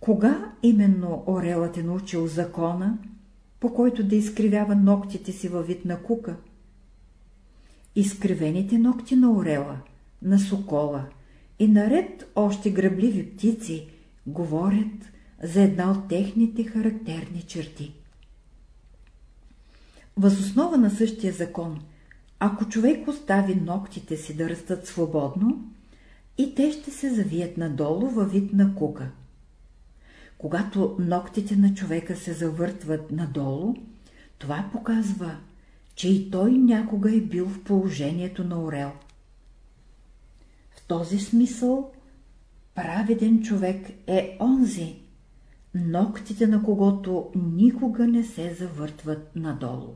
Кога именно орелът е научил закона, по който да изкривява ногтите си във вид на кука? Изкривените ногти на орела, на сокола и наред още грабливи птици говорят за една от техните характерни черти. Възоснова на същия закон, ако човек остави ногтите си да растат свободно, и те ще се завият надолу във вид на кука. Когато ногтите на човека се завъртват надолу, това показва, че и той някога е бил в положението на орел. В този смисъл праведен човек е онзи, ногтите на когото никога не се завъртват надолу.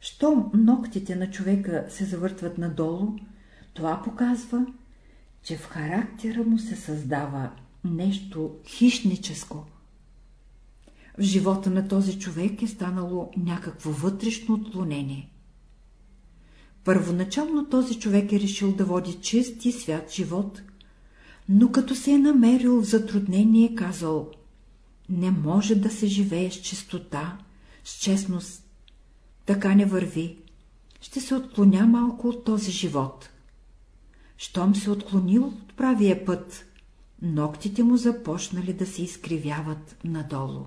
Щом ногтите на човека се завъртват надолу, това показва, че в характера му се създава нещо хищническо. В живота на този човек е станало някакво вътрешно отклонение. Първоначално този човек е решил да води чист и свят живот, но като се е намерил в затруднение, казал «Не може да се живее с чистота, с честност. Така не върви. Ще се отклоня малко от този живот». Щом се отклонил от правия път, ногтите му започнали да се изкривяват надолу.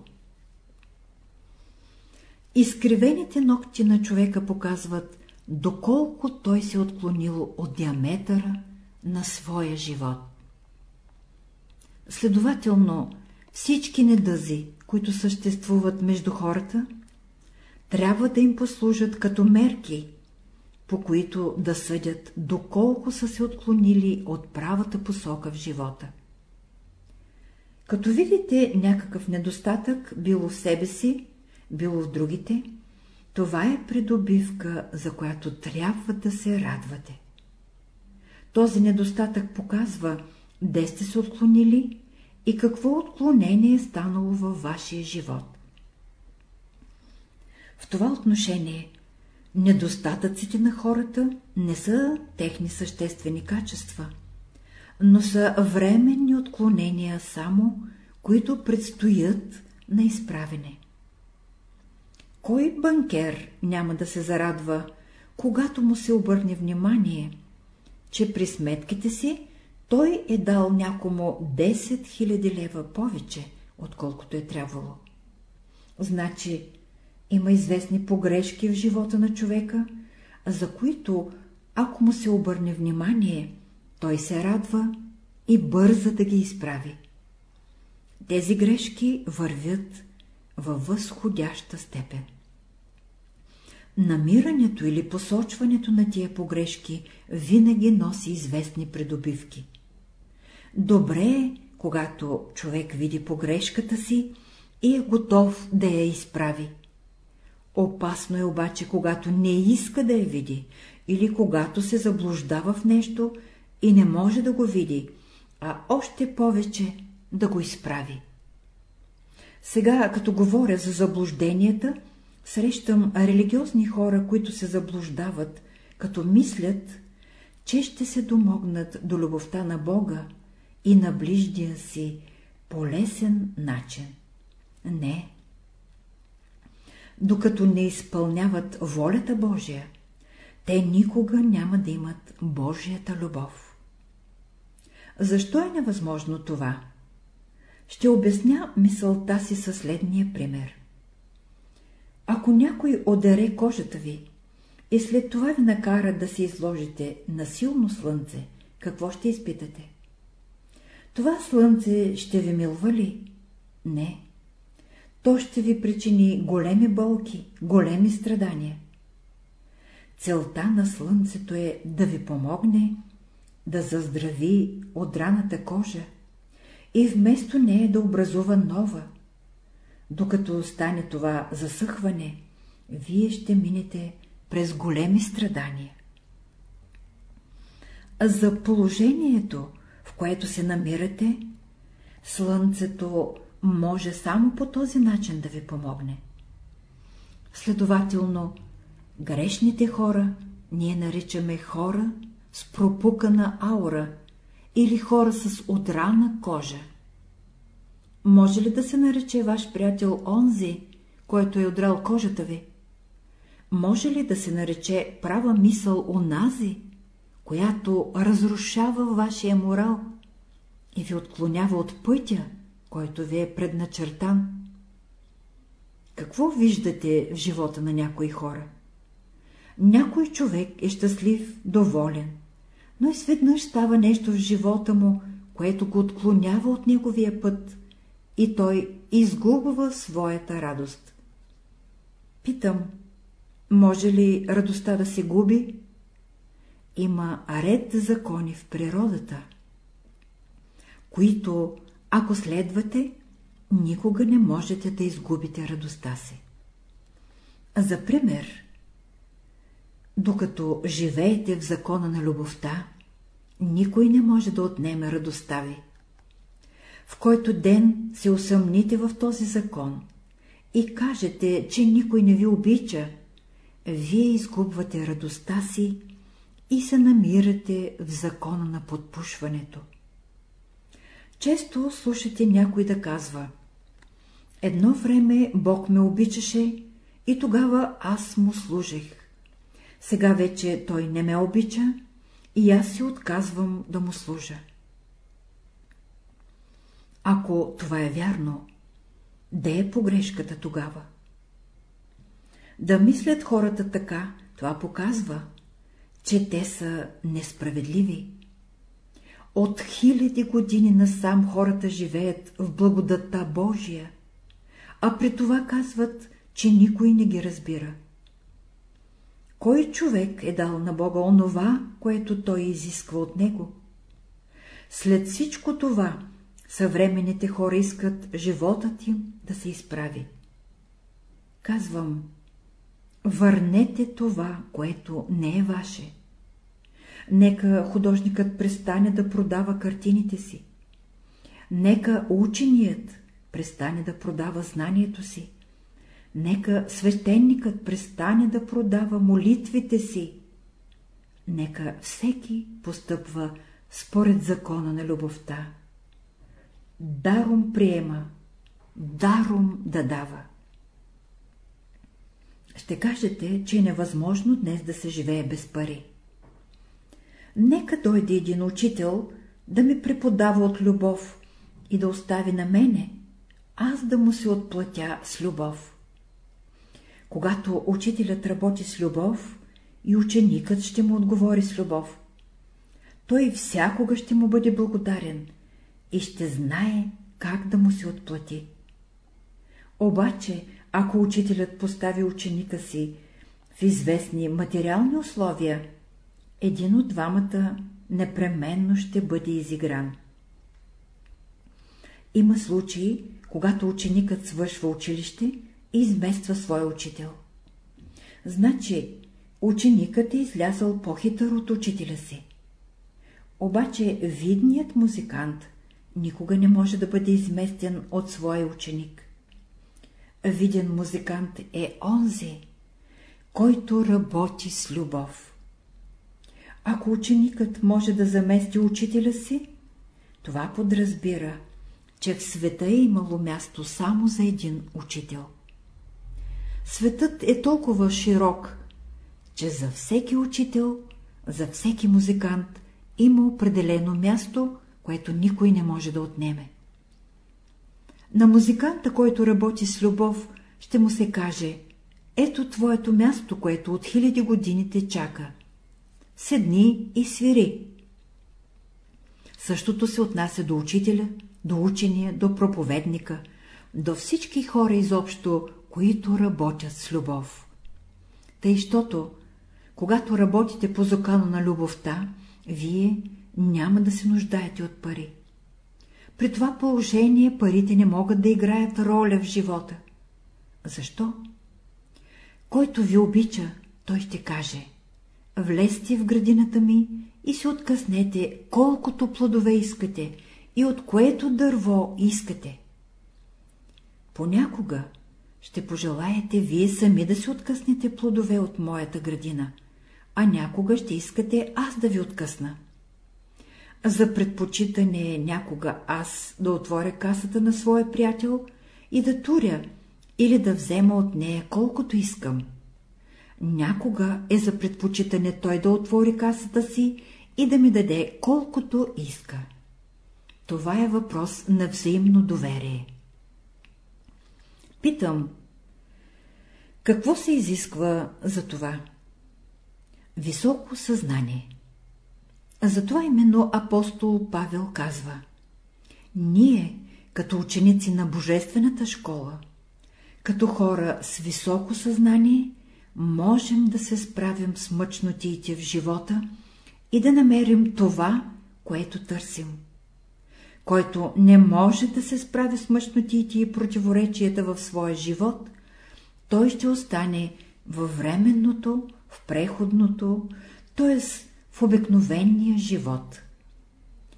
Изкривените ногти на човека показват, доколко той се отклонил от диаметъра на своя живот. Следователно, всички недъзи, които съществуват между хората, трябва да им послужат като мерки, по които да съдят доколко са се отклонили от правата посока в живота. Като видите някакъв недостатък, било в себе си, било в другите, това е придобивка, за която трябва да се радвате. Този недостатък показва, де сте се отклонили и какво отклонение е станало във вашия живот. В това отношение недостатъците на хората не са техни съществени качества, но са временни отклонения само, които предстоят на изправене. Кой банкер няма да се зарадва, когато му се обърне внимание, че при сметките си той е дал някому 10 000 лева повече, отколкото е трябвало? Значи, има известни погрешки в живота на човека, за които, ако му се обърне внимание, той се радва и бърза да ги изправи. Тези грешки вървят във възходяща степен. Намирането или посочването на тия погрешки винаги носи известни придобивки. Добре е, когато човек види погрешката си и е готов да я изправи. Опасно е обаче, когато не иска да я види, или когато се заблуждава в нещо и не може да го види, а още повече да го изправи. Сега, като говоря за заблужденията, срещам религиозни хора, които се заблуждават, като мислят, че ще се домогнат до любовта на Бога и на ближдия си по лесен начин. Не, докато не изпълняват волята Божия, те никога няма да имат Божията любов. Защо е невъзможно това? Ще обясня мисълта си със следния пример. Ако някой одере кожата ви и след това ви накара да се изложите на силно слънце, какво ще изпитате? Това слънце ще ви милва ли? Не то ще ви причини големи болки, големи страдания. Целта на слънцето е да ви помогне да заздрави отраната кожа и вместо нея да образува нова. Докато стане това засъхване, вие ще минете през големи страдания. За положението, в което се намирате, слънцето може само по този начин да ви помогне. Следователно, грешните хора ние наричаме хора с пропукана аура или хора с отрана кожа. Може ли да се нарече ваш приятел онзи, който е одрал кожата ви? Може ли да се нарече права мисъл онази, която разрушава вашия морал и ви отклонява от пътя, който ви е предначертан? Какво виждате в живота на някои хора? Някой човек е щастлив, доволен, но и сведнъж става нещо в живота му, което го отклонява от неговия път и той изгубва своята радост. Питам, може ли радостта да се губи? Има ред закони в природата, които, ако следвате, никога не можете да изгубите радостта си. За пример, докато живеете в закона на любовта, никой не може да отнеме радостта ви. В който ден се усъмните в този закон и кажете, че никой не ви обича, вие изгубвате радостта си и се намирате в закона на подпушването. Често слушате някой да казва Едно време Бог ме обичаше и тогава аз му служех. Сега вече той не ме обича и аз си отказвам да му служа. Ако това е вярно, де е погрешката тогава? Да мислят хората така, това показва, че те са несправедливи. От хиляди години насам хората живеят в благодата Божия, а при това казват, че никой не ги разбира. Кой човек е дал на Бога онова, което той изисква от него? След всичко това, съвременните хора искат животът им да се изправи. Казвам, върнете това, което не е ваше. Нека художникът престане да продава картините си. Нека ученият престане да продава знанието си. Нека свещеникът престане да продава молитвите си. Нека всеки постъпва според закона на любовта. Даром приема, даром да дава. Ще кажете, че е невъзможно днес да се живее без пари. Нека дойде един учител да ми преподава от любов и да остави на мене, аз да му се отплатя с любов. Когато учителят работи с любов, и ученикът ще му отговори с любов. Той всякога ще му бъде благодарен и ще знае как да му се отплати. Обаче, ако учителят постави ученика си в известни материални условия, един от двамата непременно ще бъде изигран. Има случаи, когато ученикът свършва училище и измества своя учител. Значи, ученикът е излязъл по-хитър от учителя си. Обаче видният музикант никога не може да бъде изместен от своя ученик. Виден музикант е онзи, който работи с любов. Ако ученикът може да замести учителя си, това подразбира, че в света е имало място само за един учител. Светът е толкова широк, че за всеки учител, за всеки музикант има определено място, което никой не може да отнеме. На музиканта, който работи с любов, ще му се каже «Ето твоето място, което от хиляди години те чака. Седни и свири». Същото се отнася до учителя, до учения, до проповедника, до всички хора изобщо, които работят с любов. Тъй, щото, когато работите по закона на любовта, вие няма да се нуждаете от пари. При това положение парите не могат да играят роля в живота. Защо? Който ви обича, той ще каже Влезте в градината ми и се откъснете колкото плодове искате и от което дърво искате. Понякога ще пожелаете вие сами да се откъснете плодове от моята градина, а някога ще искате аз да ви откъсна. За предпочитане е някога аз да отворя касата на своя приятел и да туря или да взема от нея колкото искам. Някога е за предпочитане той да отвори касата си и да ми даде колкото иска. Това е въпрос на взаимно доверие. Питам, какво се изисква за това? Високо съзнание. Затова именно апостол Павел казва Ние, като ученици на Божествената школа, като хора с високо съзнание, можем да се справим с мъчнотиите в живота и да намерим това, което търсим. Който не може да се справи с мъчнотиите и противоречията в своя живот, той ще остане във временното, в преходното, т.е. в обикновения живот.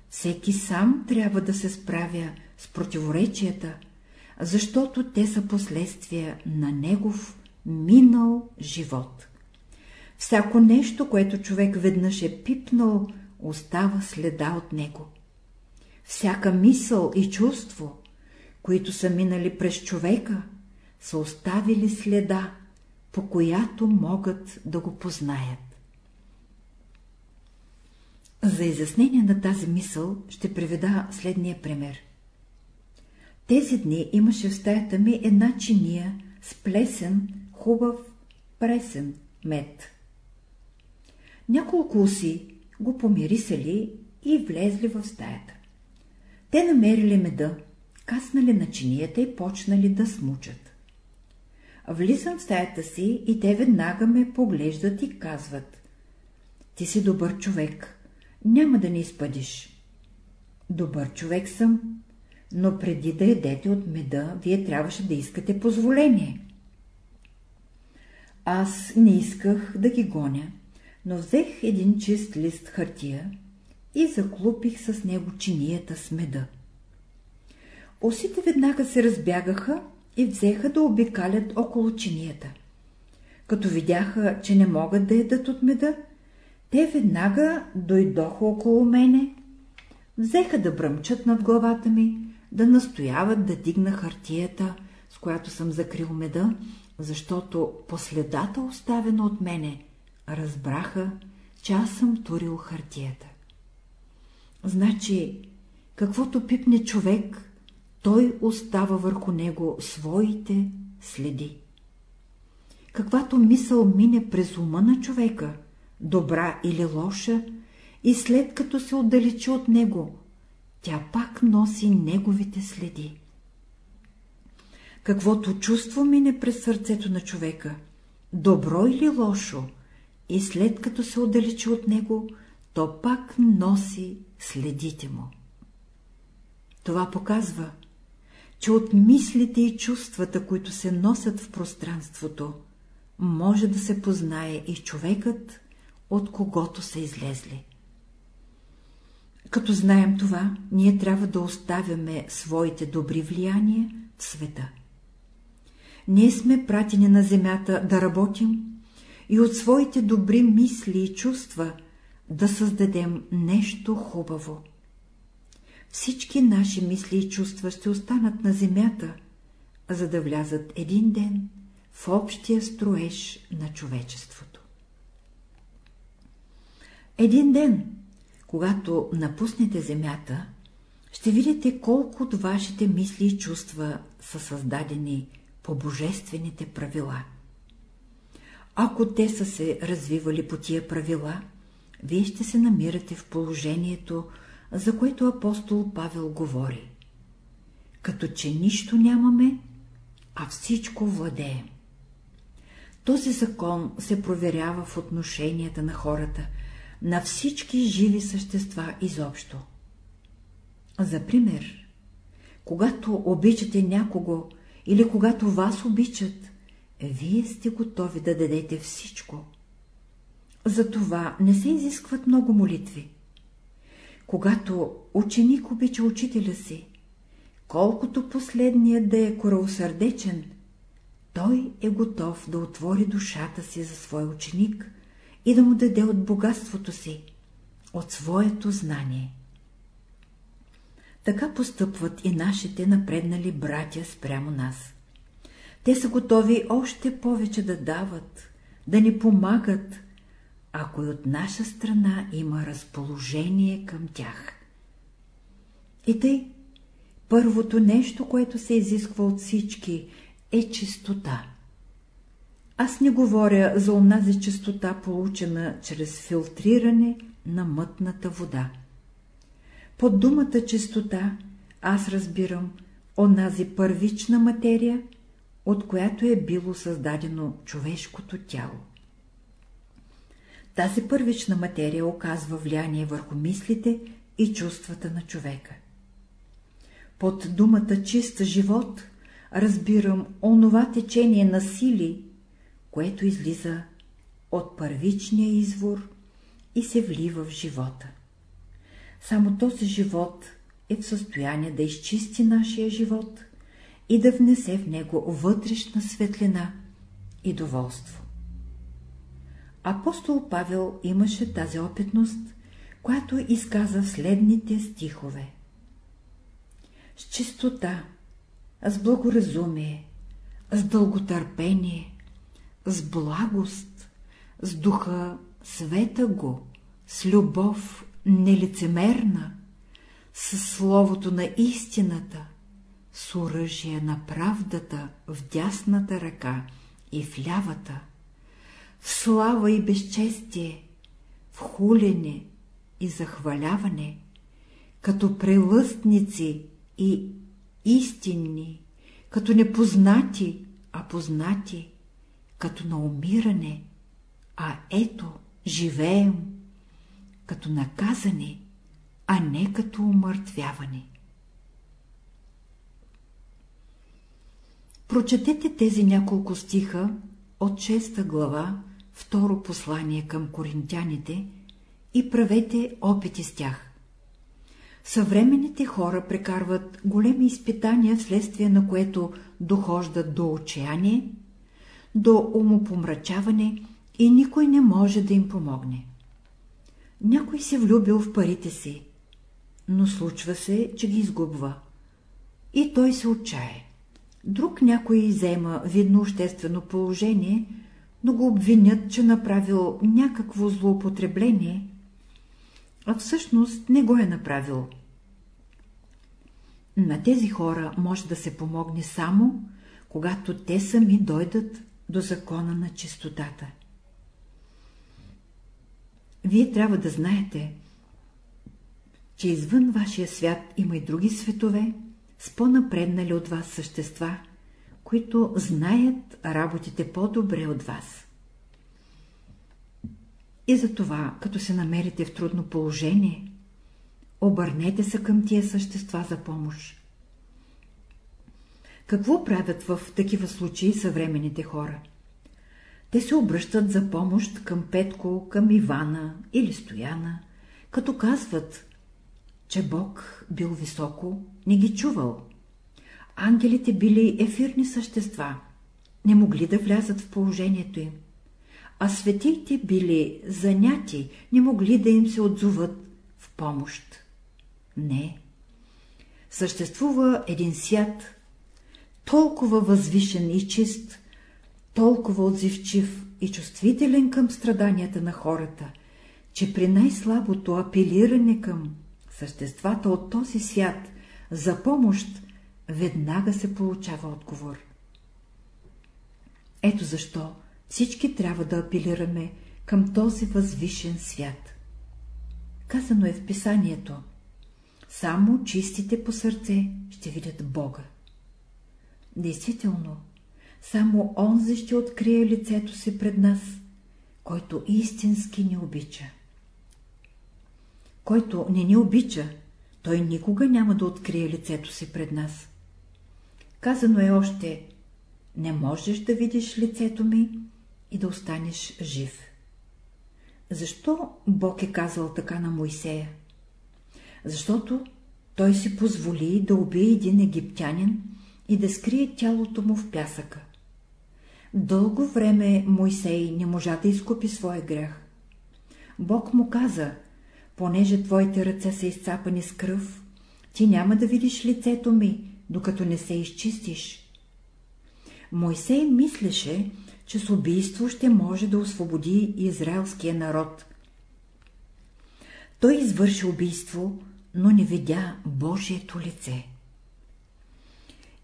Всеки сам трябва да се справя с противоречията, защото те са последствия на негов минал живот. Всяко нещо, което човек веднъж е пипнал, остава следа от него. Всяка мисъл и чувство, които са минали през човека, са оставили следа, по която могат да го познаят. За изяснение на тази мисъл ще приведа следния пример. Тези дни имаше в стаята ми една чиния с плесен, хубав, пресен мед. Няколко уси го помирисали и влезли в стаята. Те намерили меда, каснали на чинията и почнали да смучат. Влизам в стаята си и те веднага ме поглеждат и казват. Ти си добър човек, няма да ни изпъдиш. Добър човек съм, но преди да едете от меда, вие трябваше да искате позволение. Аз не исках да ги гоня, но взех един чист лист хартия и заклупих с него чинията с меда. Осите веднага се разбягаха и взеха да обикалят около чинията. Като видяха, че не могат да едат от меда, те веднага дойдоха около мене, взеха да бръмчат над главата ми, да настояват да дигна хартията, с която съм закрил меда, защото последата, оставена от мене, разбраха, че аз съм турил хартията. Значи, каквото пипне човек, той остава върху него своите следи. Каквато мисъл мине през ума на човека, добра или лоша, и след като се отдалечи от него, тя пак носи неговите следи. Каквото чувство мине през сърцето на човека, добро или лошо, и след като се отдалечи от него, то пак носи следите му. Това показва, че от мислите и чувствата, които се носят в пространството, може да се познае и човекът, от когото са излезли. Като знаем това, ние трябва да оставяме своите добри влияния в света. Ние сме пратени на земята да работим и от своите добри мисли и чувства да създадем нещо хубаво. Всички наши мисли и чувства ще останат на земята, за да влязат един ден в общия строеж на човечеството. Един ден, когато напуснете земята, ще видите колко от вашите мисли и чувства са създадени по божествените правила. Ако те са се развивали по тия правила, вие ще се намирате в положението, за което апостол Павел говори. като че нищо нямаме, а всичко владеем. Този закон се проверява в отношенията на хората, на всички живи същества изобщо. За пример, когато обичате някого или когато вас обичат, вие сте готови да дадете всичко. Затова не се изискват много молитви. Когато ученик обича учителя си, колкото последният да е коравосърдечен, той е готов да отвори душата си за свой ученик и да му даде от богатството си, от своето знание. Така постъпват и нашите напреднали братя спрямо нас. Те са готови още повече да дават, да ни помагат, ако и от наша страна има разположение към тях. И тъй, първото нещо, което се изисква от всички, е чистота. Аз не говоря за онази чистота, получена чрез филтриране на мътната вода. Под думата чистота аз разбирам онази първична материя, от която е било създадено човешкото тяло. Тази първична материя оказва влияние върху мислите и чувствата на човека. Под думата чист живот разбирам онова течение на сили, което излиза от първичния извор и се влива в живота. Само този живот е в състояние да изчисти нашия живот и да внесе в него вътрешна светлина и доволство. Апостол Павел имаше тази опитност, която изказа следните стихове. С чистота, с благоразумие, с дълготърпение, с благост, с духа света го, с любов нелицемерна, с словото на истината, с оръжие на правдата в дясната ръка и в лявата, в слава и безчестие, в хулене и захваляване, като прелъстници и истинни, като непознати, а познати, като на умиране, а ето, живеем, като наказани, а не като умъртвяване. Прочетете тези няколко стиха от 6 глава, второ послание към коринтяните и правете опити с тях. Съвременните хора прекарват големи изпитания, вследствие на което дохождат до отчаяние, до умопомрачаване и никой не може да им помогне. Някой се влюбил в парите си, но случва се, че ги изгубва. И той се отчае. Друг някой взема видно обществено положение, но го обвинят, че направил някакво злоупотребление, а всъщност не го е направил. На тези хора може да се помогне само, когато те сами дойдат до закона на чистотата. Вие трябва да знаете, че извън вашия свят има и други светове, с по-напреднали от вас същества, които знаят работите по-добре от вас. И затова, като се намерите в трудно положение, обърнете се към тия същества за помощ. Какво правят в такива случаи съвременните хора? Те се обръщат за помощ към Петко, към Ивана или Стояна, като казват, че Бог бил високо, не ги чувал. Ангелите били ефирни същества, не могли да влязат в положението им, а светиите били заняти, не могли да им се отзоват в помощ. Не. Съществува един свят, толкова възвишен и чист, толкова отзивчив и чувствителен към страданията на хората, че при най-слабото апелиране към съществата от този свят за помощ веднага се получава отговор. Ето защо всички трябва да апелираме към този възвишен свят. Казано е в писанието само чистите по сърце ще видят Бога. Действително, само онзи ще открие лицето си пред нас, който истински ни обича. Който не ни обича, той никога няма да открие лицето си пред нас. Казано е още, не можеш да видиш лицето ми и да останеш жив. Защо Бог е казал така на Моисея? Защото той си позволи да убие един египтянин и да скрие тялото му в пясъка. Дълго време Мойсей не можа да изкупи своя грях. Бог му каза, понеже твоите ръце са изцапани с кръв, ти няма да видиш лицето ми, докато не се изчистиш. Мойсей мислеше, че с убийство ще може да освободи израелския народ. Той извърши убийство, но не видя Божието лице.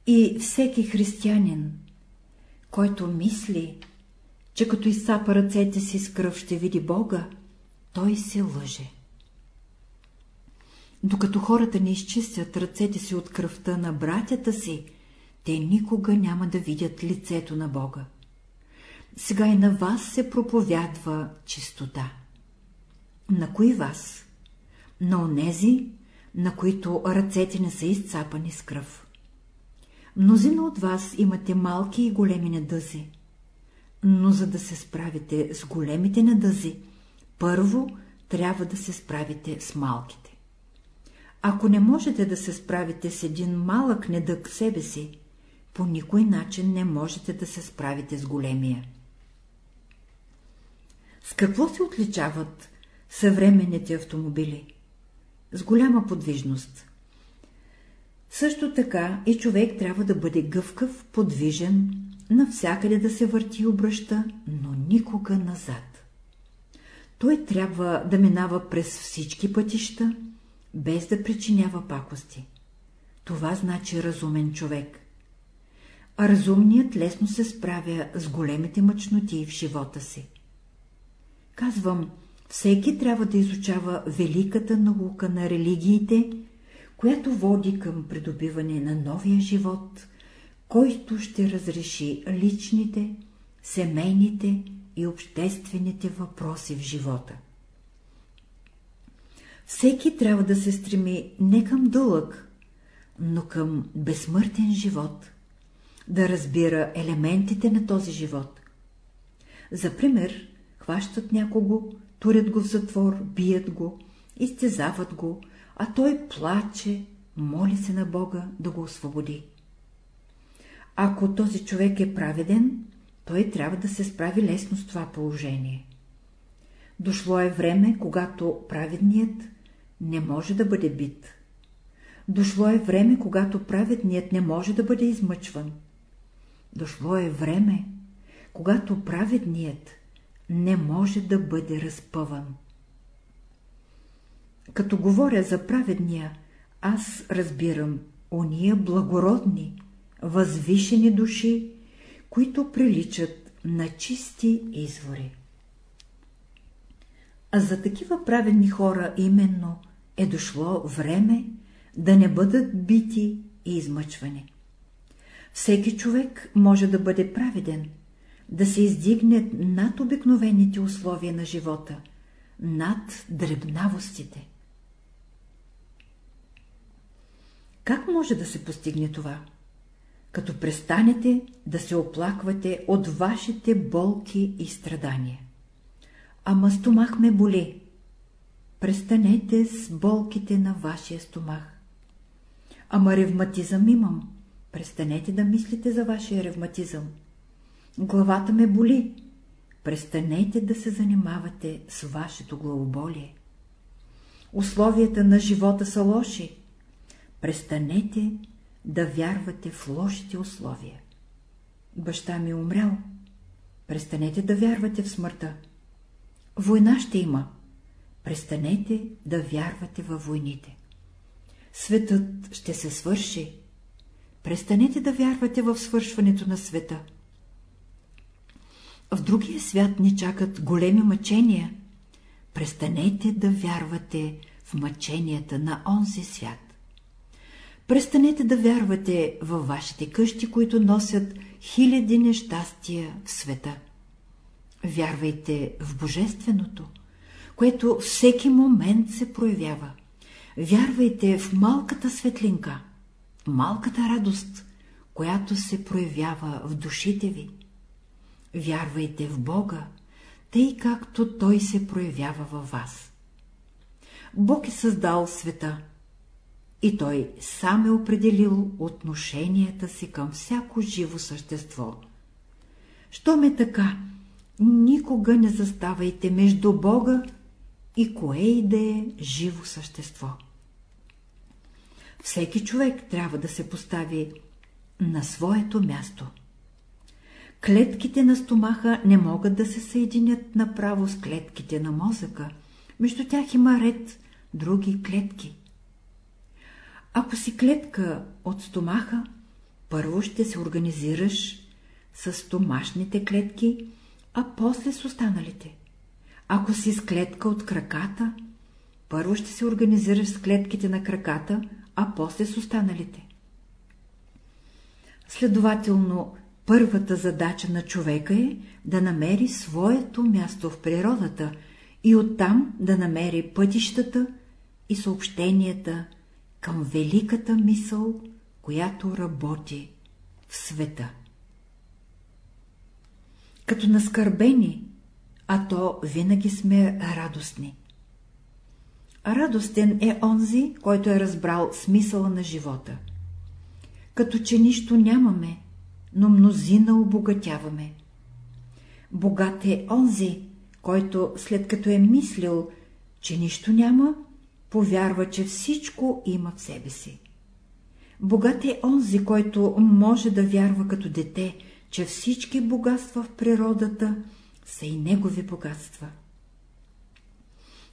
И всеки християнин, който мисли, че като изсапа ръцете си с кръв ще види Бога, той се лъже. Докато хората не изчистят ръцете си от кръвта на братята си, те никога няма да видят лицето на Бога. Сега и на вас се проповядва чистота. На кои вас? На онези, на които ръцете не са изцапани с кръв. Мнозина от вас имате малки и големи недъзи. Но за да се справите с големите недъзи, първо трябва да се справите с малките. Ако не можете да се справите с един малък недъг в себе си, по никой начин не можете да се справите с големия. С какво се отличават съвременните автомобили? С голяма подвижност. Също така и човек трябва да бъде гъвкав, подвижен, навсякъде да се върти и обръща, но никога назад. Той трябва да минава през всички пътища, без да причинява пакости. Това значи разумен човек. А разумният лесно се справя с големите мъчноти в живота си. Казвам, всеки трябва да изучава великата наука на религиите, която води към придобиване на новия живот, който ще разреши личните, семейните и обществените въпроси в живота. Всеки трябва да се стреми не към дълъг, но към безсмъртен живот, да разбира елементите на този живот. За пример, хващат някого, турят го в затвор, бият го, изтезават го, а той плаче, моли се на Бога да го освободи. Ако този човек е праведен, той трябва да се справи лесно с това положение. Дошло е време, когато праведният не може да бъде бит. Дошло е време, когато праведният не може да бъде измъчван. Дошло е време, когато праведният не може да бъде разпъван. Като говоря за праведния, аз разбирам ония благородни, възвишени души, които приличат на чисти извори. А за такива праведни хора именно е дошло време да не бъдат бити и измъчвани. Всеки човек може да бъде праведен, да се издигне над обикновените условия на живота, над дребнавостите. Как може да се постигне това? Като престанете да се оплаквате от вашите болки и страдания. Ама стомах ме боли. Престанете с болките на вашия стомах. Ама ревматизъм имам. Престанете да мислите за вашия ревматизъм. Главата ме боли. Престанете да се занимавате с вашето главоболие. Условията на живота са лоши. Престанете да вярвате в лошите условия. Баща ми е умрял. Престанете да вярвате в смъртта. Война ще има. Престанете да вярвате във войните. Светът ще се свърши. Престанете да вярвате в свършването на света. В другия свят ни чакат големи мъчения. Престанете да вярвате в мъченията на онзи свят. Престанете да вярвате във вашите къщи, които носят хиляди нещастия в света. Вярвайте в Божественото, което всеки момент се проявява. Вярвайте в малката светлинка, малката радост, която се проявява в душите ви. Вярвайте в Бога, тъй както Той се проявява във вас. Бог е създал света и Той сам е определил отношенията си към всяко живо същество. Що ме така, никога не заставайте между Бога и кое и да е живо същество. Всеки човек трябва да се постави на своето място. Клетките на стомаха не могат да се съединят направо с клетките на мозъка. Между тях има ред други клетки. Ако си клетка от стомаха, първо ще се организираш с стомашните клетки, а после с останалите. Ако си с клетка от краката, първо ще се организираш с клетките на краката, а после с останалите. Следователно, първата задача на човека е да намери своето място в природата и оттам да намери пътищата и съобщенията към великата мисъл, която работи в света. Като наскърбени, а то винаги сме радостни. Радостен е онзи, който е разбрал смисъла на живота. Като че нищо нямаме, но мнозина обогатяваме. Богат е онзи, който след като е мислил, че нищо няма, повярва, че всичко има в себе си. Богат е онзи, който може да вярва като дете, че всички богатства в природата са и негови богатства.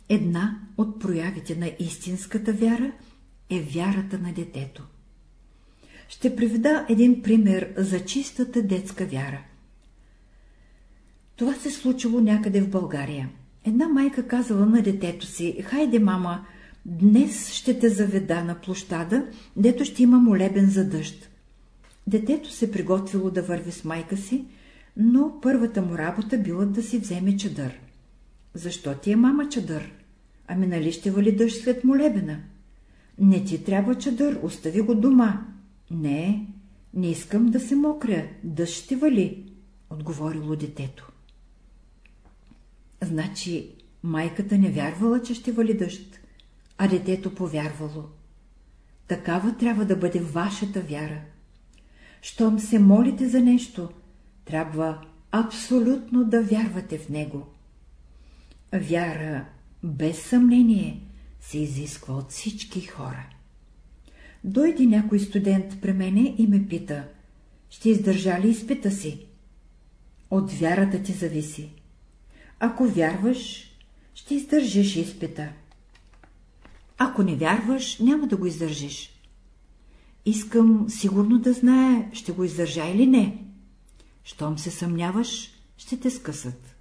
Една от проявите на истинската вяра е вярата на детето. Ще приведа един пример за чистата детска вяра. Това се случило някъде в България. Една майка казала на детето си, хайде, мама, днес ще те заведа на площада, дето ще има молебен за дъжд. Детето се приготвило да върви с майка си, но първата му работа била да си вземе чадър. Защо ти е мама чадър? Ами нали ще вали дъжд след молебена? Не ти трябва чадър, остави го дома. Не, не искам да се мокря, дъжд ще вали, отговорило детето. Значи майката не вярвала, че ще вали дъжд, а детето повярвало. Такава трябва да бъде вашата вяра. Щом се молите за нещо, трябва абсолютно да вярвате в него. Вяра, без съмнение, се изисква от всички хора. Дойде някой студент при мене и ме пита, ще издържа ли изпита си? От вярата ти зависи. Ако вярваш, ще издържиш изпита. Ако не вярваш, няма да го издържиш. Искам сигурно да знае, ще го издържа или не. Щом се съмняваш, ще те скъсат.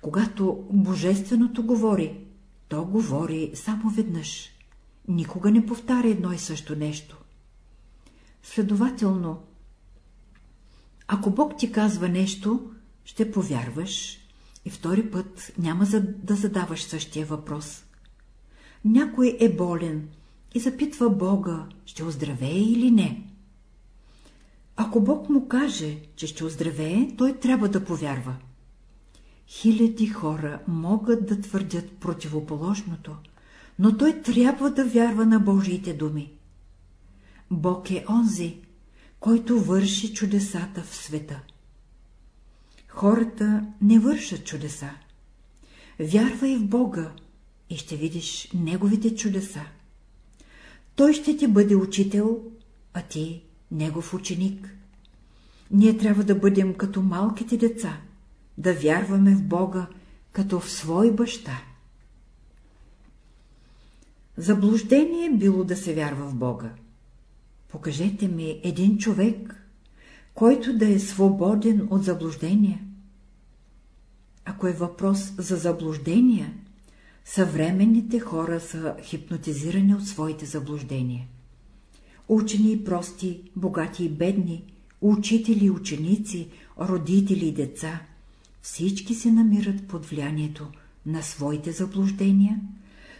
Когато Божественото говори, то говори само веднъж. Никога не повтаря едно и също нещо. Следователно, ако Бог ти казва нещо, ще повярваш и втори път няма да задаваш същия въпрос. Някой е болен и запитва Бога, ще оздравее или не. Ако Бог му каже, че ще оздравее, той трябва да повярва. Хиляди хора могат да твърдят противоположното, но той трябва да вярва на Божиите думи. Бог е онзи, който върши чудесата в света. Хората не вършат чудеса. Вярвай в Бога и ще видиш Неговите чудеса. Той ще ти бъде учител, а ти Негов ученик. Ние трябва да бъдем като малките деца, да вярваме в Бога като в свой баща. Заблуждение било да се вярва в Бога. Покажете ми един човек, който да е свободен от заблуждения. Ако е въпрос за заблуждения, Съвременните хора са хипнотизирани от своите заблуждения. Учени и прости, богати и бедни, учители и ученици, родители и деца, всички се намират под влиянието на своите заблуждения,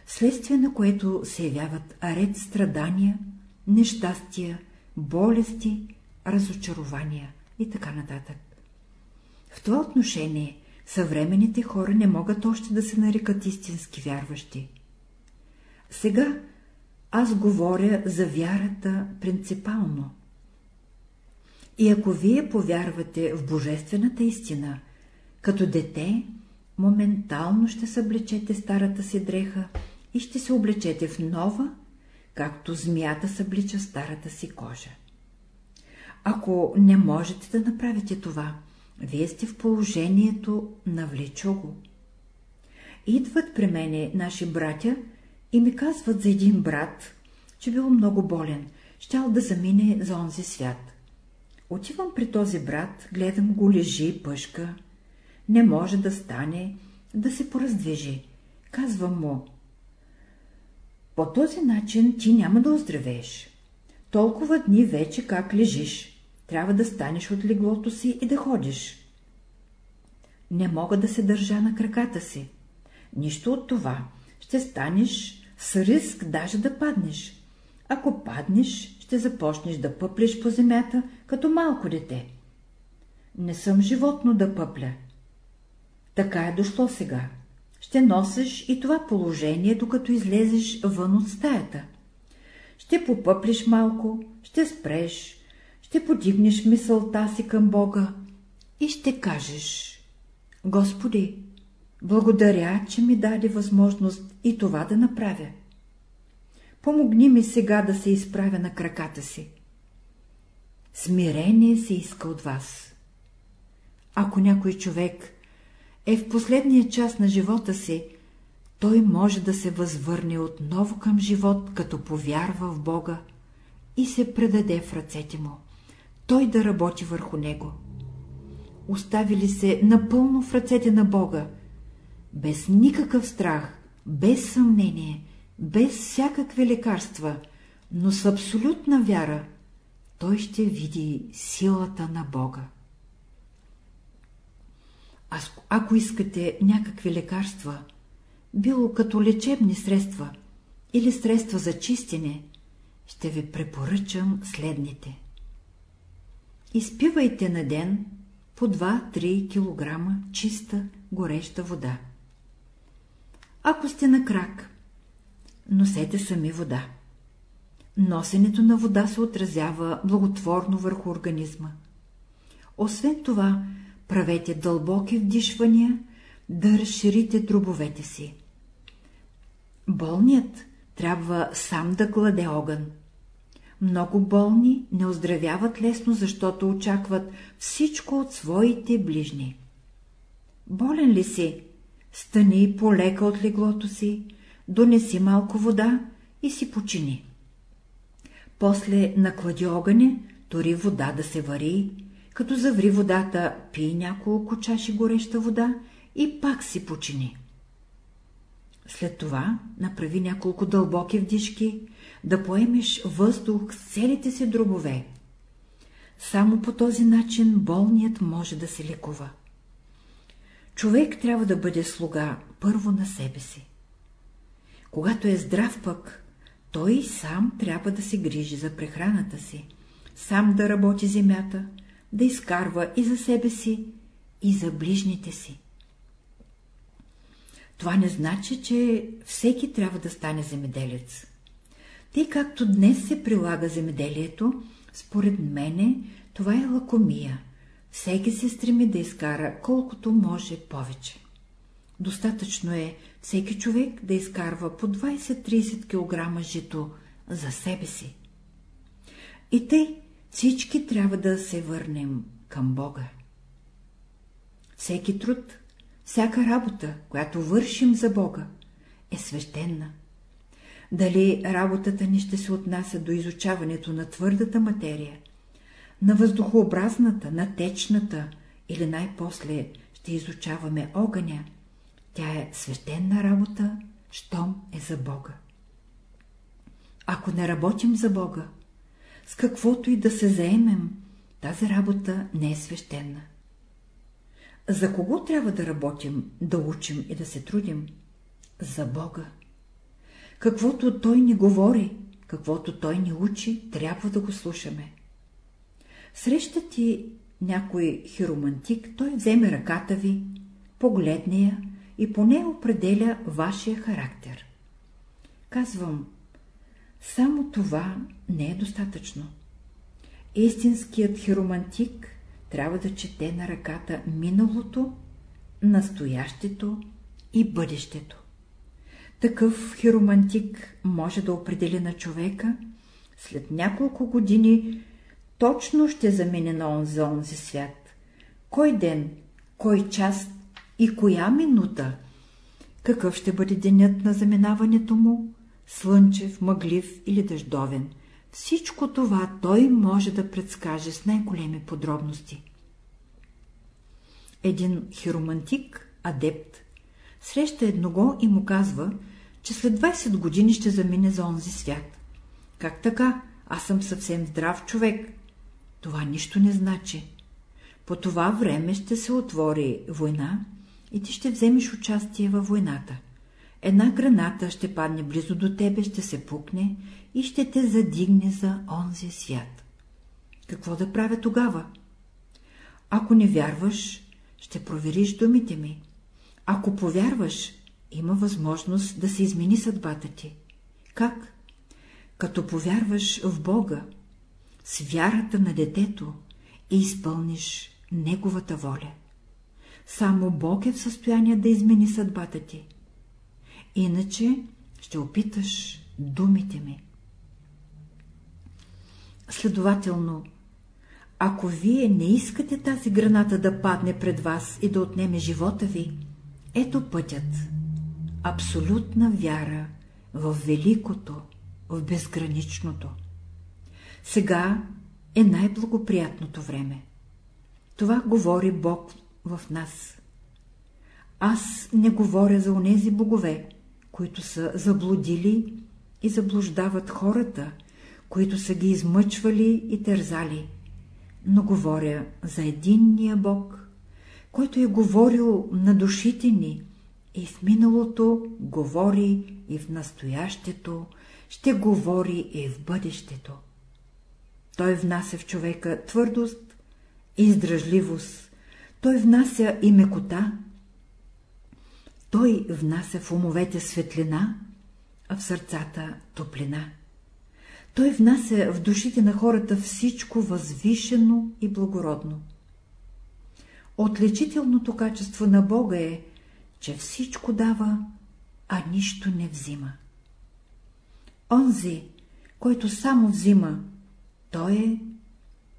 следствие на което се явяват аред страдания, нещастия, болести, разочарования и така нататък. В това отношение съвременните хора не могат още да се нарекат истински вярващи. Сега аз говоря за вярата принципално. И ако вие повярвате в божествената истина, като дете, моментално ще съблечете старата си дреха и ще се облечете в нова, както змията съблича старата си кожа. Ако не можете да направите това, вие сте в положението на влечого. Идват при мене наши братя и ми казват за един брат, че бил много болен, щял да замине за онзи свят. Отивам при този брат, гледам го лежи, пъшка. Не може да стане, да се пораздвижи. Казвам му. По този начин ти няма да оздравееш. Толкова дни вече как лежиш. Трябва да станеш от леглото си и да ходиш. Не мога да се държа на краката си. Нищо от това. Ще станеш с риск даже да паднеш. Ако паднеш, ще започнеш да пъплеш по земята, като малко дете. Не съм животно да пъпля. Така е дошло сега. Ще носиш и това положение, докато излезеш вън от стаята. Ще попъплиш малко, ще спреш, ще подигнеш мисълта си към Бога и ще кажеш Господи, благодаря, че ми даде възможност и това да направя. Помогни ми сега да се изправя на краката си. Смирение се иска от вас. Ако някой човек е в последния час на живота си, той може да се възвърне отново към живот, като повярва в Бога и се предаде в ръцете му той да работи върху него. Оставили се напълно в ръцете на Бога, без никакъв страх, без съмнение, без всякакви лекарства, но с абсолютна вяра, той ще види силата на Бога. А ако искате някакви лекарства, било като лечебни средства или средства за чистене, ще ви препоръчам следните. Изпивайте на ден по 2-3 кг чиста гореща вода. Ако сте на крак, носете сами вода. Носенето на вода се отразява благотворно върху организма. Освен това, правете дълбоки вдишвания, да разширите дробовете си. Болният трябва сам да кладе огън. Много болни не оздравяват лесно, защото очакват всичко от своите ближни. Болен ли си? Стани полека от леглото си, донеси малко вода и си почини. После наклади огъне, тори вода да се вари, като заври водата, пи няколко чаши гореща вода и пак си почини. След това направи няколко дълбоки вдишки, да поемеш въздух с целите си дробове. Само по този начин болният може да се лекува. Човек трябва да бъде слуга първо на себе си. Когато е здрав пък, той сам трябва да се грижи за прехраната си, сам да работи земята, да изкарва и за себе си, и за ближните си. Това не значи, че всеки трябва да стане земеделец. Тъй както днес се прилага земеделието, според мене това е лакомия. Всеки се стреми да изкара колкото може повече. Достатъчно е всеки човек да изкарва по 20-30 кг жито за себе си. И тъй всички трябва да се върнем към Бога. Всеки труд, всяка работа, която вършим за Бога, е свещена. Дали работата ни ще се отнася до изучаването на твърдата материя, на въздухообразната, на течната или най-после ще изучаваме огъня, тя е свещена работа щом е за Бога. Ако не работим за Бога, с каквото и да се заемем, тази работа не е свещена. За кого трябва да работим, да учим и да се трудим? За Бога. Каквото Той ни говори, каквото Той ни учи, трябва да го слушаме. Среща ти някой хиромантик, той вземе ръката ви, погледне я и поне определя вашия характер. Казвам, само това не е достатъчно. Истинският хиромантик трябва да чете на ръката миналото, настоящето и бъдещето. Такъв хиромантик може да определи на човека, след няколко години точно ще замине на онзи онзи свят. Кой ден, кой час и коя минута, какъв ще бъде денят на заминаването му, слънчев, мъглив или дъждовен. Всичко това той може да предскаже с най-големи подробности. Един хиромантик, адепт, среща едного и му казва, че след 20 години ще замине за онзи свят. Как така? Аз съм съвсем здрав човек. Това нищо не значи. По това време ще се отвори война и ти ще вземеш участие във войната. Една граната ще падне близо до тебе, ще се пукне и ще те задигне за онзи свят. Какво да правя тогава? Ако не вярваш, ще провериш думите ми. Ако повярваш, има възможност да се измени съдбата ти. Как? Като повярваш в Бога, с вярата на детето и изпълниш Неговата воля. Само Бог е в състояние да измени съдбата ти. Иначе ще опиташ думите ми. Следователно, ако вие не искате тази граната да падне пред вас и да отнеме живота ви, ето пътят. Абсолютна вяра в великото, в безграничното. Сега е най-благоприятното време. Това говори Бог в нас. Аз не говоря за онези богове, които са заблудили и заблуждават хората, които са ги измъчвали и тързали, но говоря за единния Бог, който е говорил на душите ни и в миналото говори и в настоящето, ще говори и в бъдещето. Той внася в човека твърдост и издръжливост, той внася и мекота, той внася в умовете светлина, а в сърцата топлина. Той внася в душите на хората всичко възвишено и благородно. Отличителното качество на Бога е, че всичко дава, а нищо не взима. Онзи, който само взима, той е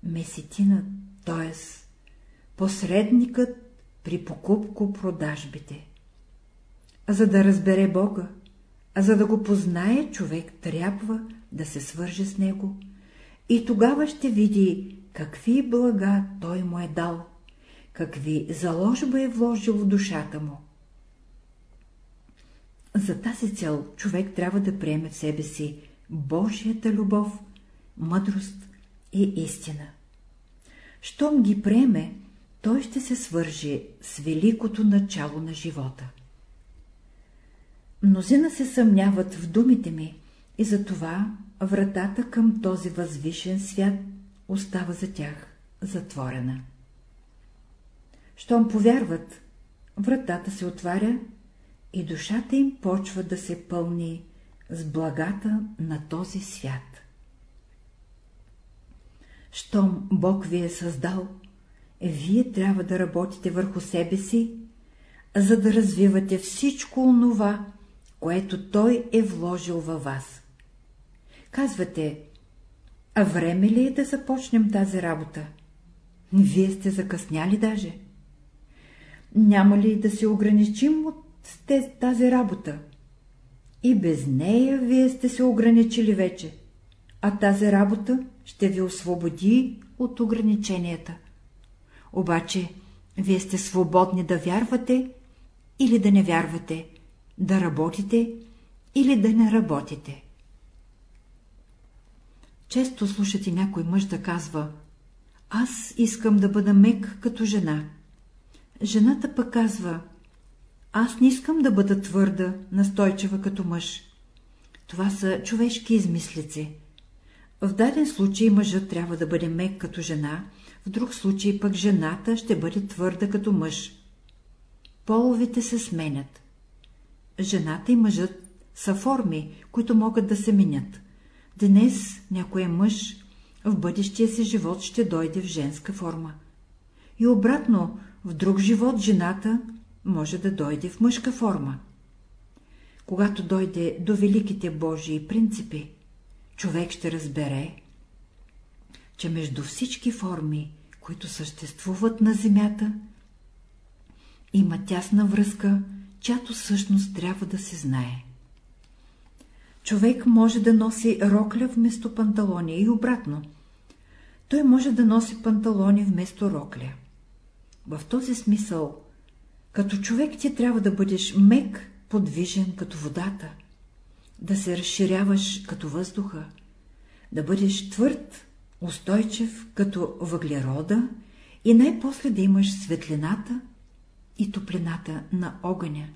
месетина, т.е. посредникът при покупко-продажбите. За да разбере Бога, а за да го познае, човек трябва да се свърже с него и тогава ще види какви блага той му е дал, какви заложба е вложил в душата му. За тази цел човек трябва да приеме в себе си Божията любов, мъдрост и истина. Щом ги приеме, той ще се свържи с великото начало на живота. Мнозина се съмняват в думите ми и затова вратата към този възвишен свят остава за тях затворена. Щом повярват, вратата се отваря и душата им почва да се пълни с благата на този свят. Щом Бог ви е създал, вие трябва да работите върху себе си, за да развивате всичко онова, което Той е вложил във вас. Казвате, а време ли е да започнем тази работа? Вие сте закъсняли даже. Няма ли да се ограничим от тази работа? И без нея вие сте се ограничили вече, а тази работа ще ви освободи от ограниченията. Обаче, вие сте свободни да вярвате или да не вярвате, да работите или да не работите. Често слушате някой мъж да казва Аз искам да бъда мек като жена. Жената пък казва Аз не искам да бъда твърда, настойчива като мъж. Това са човешки измислици. В даден случай мъжът трябва да бъде мек като жена, в друг случай пък жената ще бъде твърда като мъж. Половите се сменят. Жената и мъжът са форми, които могат да се минят. Днес някой мъж в бъдещия си живот ще дойде в женска форма. И обратно, в друг живот жената може да дойде в мъжка форма. Когато дойде до великите Божии принципи, човек ще разбере, че между всички форми, които съществуват на Земята, има тясна връзка, чиято същност трябва да се знае. Човек може да носи рокля вместо панталони и обратно. Той може да носи панталони вместо рокля. В този смисъл, като човек ти трябва да бъдеш мек, подвижен като водата, да се разширяваш като въздуха, да бъдеш твърд, устойчив като въглерода и най-после да имаш светлината и топлината на огъня.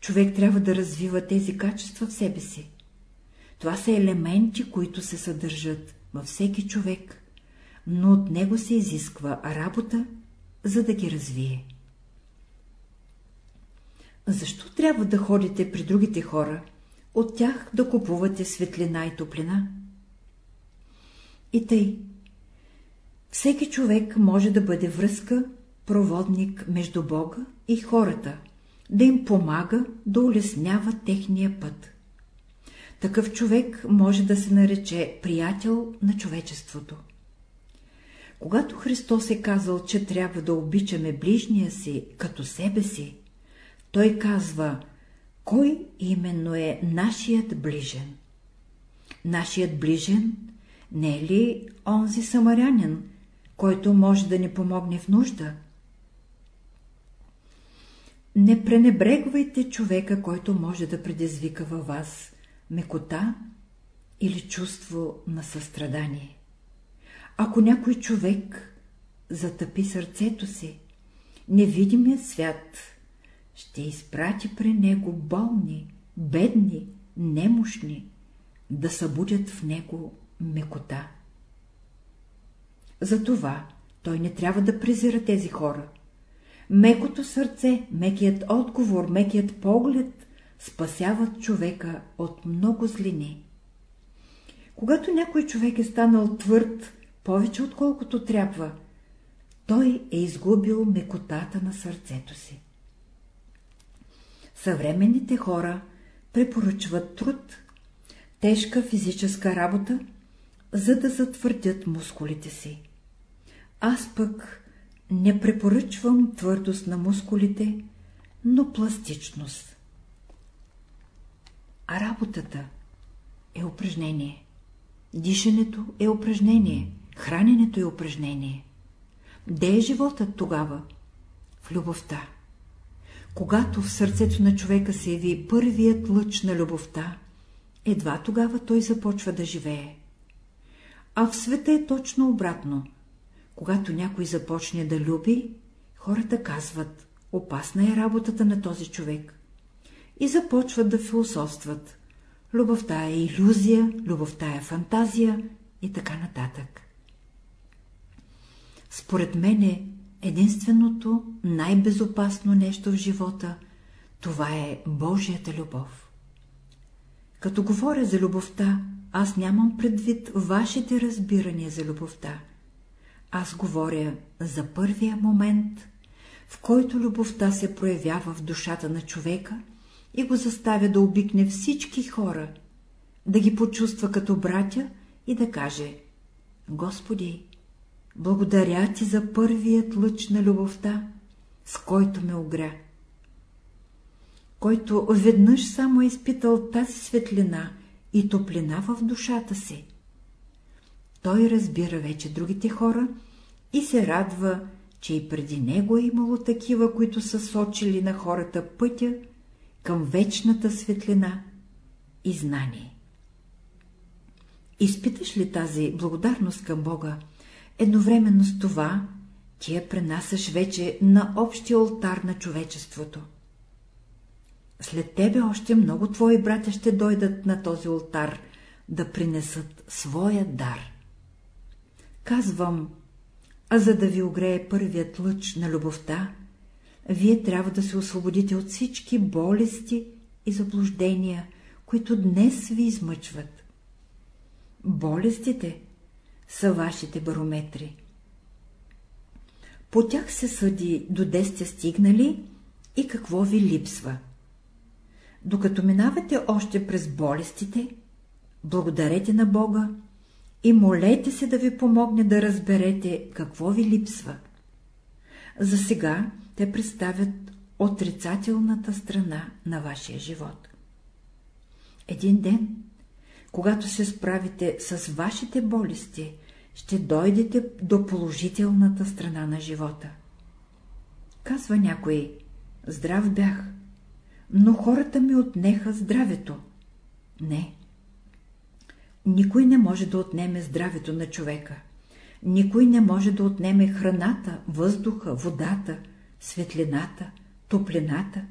Човек трябва да развива тези качества в себе си. Това са елементи, които се съдържат във всеки човек, но от него се изисква работа, за да ги развие. Защо трябва да ходите при другите хора, от тях да купувате светлина и топлина? И тъй. Всеки човек може да бъде връзка, проводник между Бога и хората, да им помага да улеснява техния път. Такъв човек може да се нарече приятел на човечеството. Когато Христос е казал, че трябва да обичаме ближния си като себе си, той казва, кой именно е нашият ближен. Нашият ближен не е ли онзи самарянин, който може да ни помогне в нужда? Не пренебрегвайте човека, който може да предизвика във вас мекота или чувство на състрадание. Ако някой човек затъпи сърцето си, невидимият свят ще изпрати при него болни, бедни, немощни, да събудят в него мекота. Затова той не трябва да презира тези хора. Мекото сърце, мекият отговор, мекият поглед спасяват човека от много злини. Когато някой човек е станал твърд, повече отколкото трябва, той е изгубил мекотата на сърцето си. Съвременните хора препоръчват труд, тежка физическа работа, за да затвърдят мускулите си. Аз пък не препоръчвам твърдост на мускулите, но пластичност. А работата е упражнение. Дишането е упражнение, храненето е упражнение. Де е животът тогава? В любовта. Когато в сърцето на човека се яви първият лъч на любовта, едва тогава той започва да живее. А в света е точно обратно. Когато някой започне да люби, хората казват, опасна е работата на този човек. И започват да философстват. Любовта е иллюзия, любовта е фантазия и така нататък. Според мене, единственото най-безопасно нещо в живота, това е Божията любов. Като говоря за любовта, аз нямам предвид вашите разбирания за любовта. Аз говоря за първия момент, в който любовта се проявява в душата на човека и го заставя да обикне всички хора, да ги почувства като братя и да каже Господи, благодаря ти за първият лъч на любовта, с който ме огря. Който веднъж само е изпитал тази светлина и топлина в душата си. Той разбира вече другите хора и се радва, че и преди него е имало такива, които са сочили на хората пътя към вечната светлина и знание. Изпиташ ли тази благодарност към Бога, едновременно с това ти я пренасяш вече на общия алтар на човечеството. След тебе още много твои братя ще дойдат на този алтар да принесат своя дар. Казвам, а за да ви огрее първият лъч на любовта, вие трябва да се освободите от всички болести и заблуждения, които днес ви измъчват. Болестите са вашите барометри. По тях се съди до де сте стигнали и какво ви липсва. Докато минавате още през болестите, благодарете на Бога и молете се да ви помогне да разберете какво ви липсва. За сега те представят отрицателната страна на вашия живот. Един ден, когато се справите с вашите болести, ще дойдете до положителната страна на живота. Казва някой, здрав бях, но хората ми отнеха здравето. Не. Никой не може да отнеме здравето на човека. Никой не може да отнеме храната, въздуха, водата, светлината, топлината,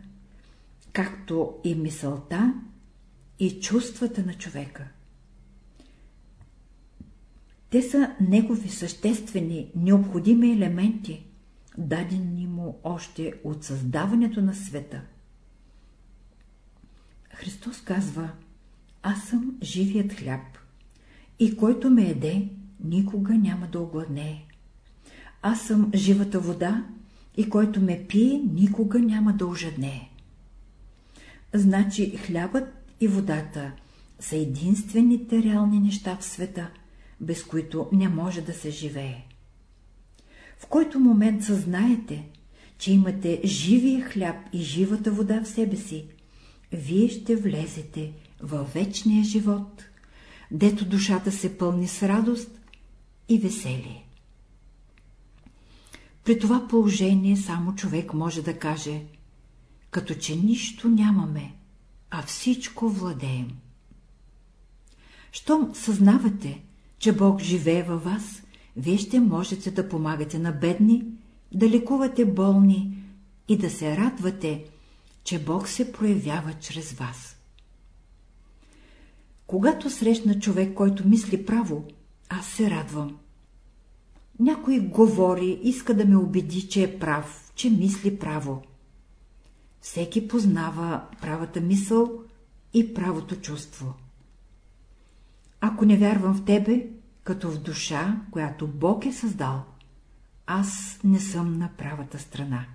както и мисълта и чувствата на човека. Те са негови съществени, необходими елементи, дадени му още от създаването на света. Христос казва, аз съм живият хляб, и който ме еде, никога няма да огладнее. Аз съм живата вода, и който ме пие, никога няма да ожаднее. Значи хлябът и водата са единствените реални неща в света, без които не може да се живее. В който момент съзнаете, че имате живия хляб и живата вода в себе си, вие ще влезете във вечния живот, дето душата се пълни с радост и веселие. При това положение само човек може да каже, като че нищо нямаме, а всичко владеем. Щом съзнавате, че Бог живее във вас, вие ще можете да помагате на бедни, да лекувате болни и да се радвате, че Бог се проявява чрез вас. Когато срещна човек, който мисли право, аз се радвам. Някой говори, иска да ме убеди, че е прав, че мисли право. Всеки познава правата мисъл и правото чувство. Ако не вярвам в тебе, като в душа, която Бог е създал, аз не съм на правата страна.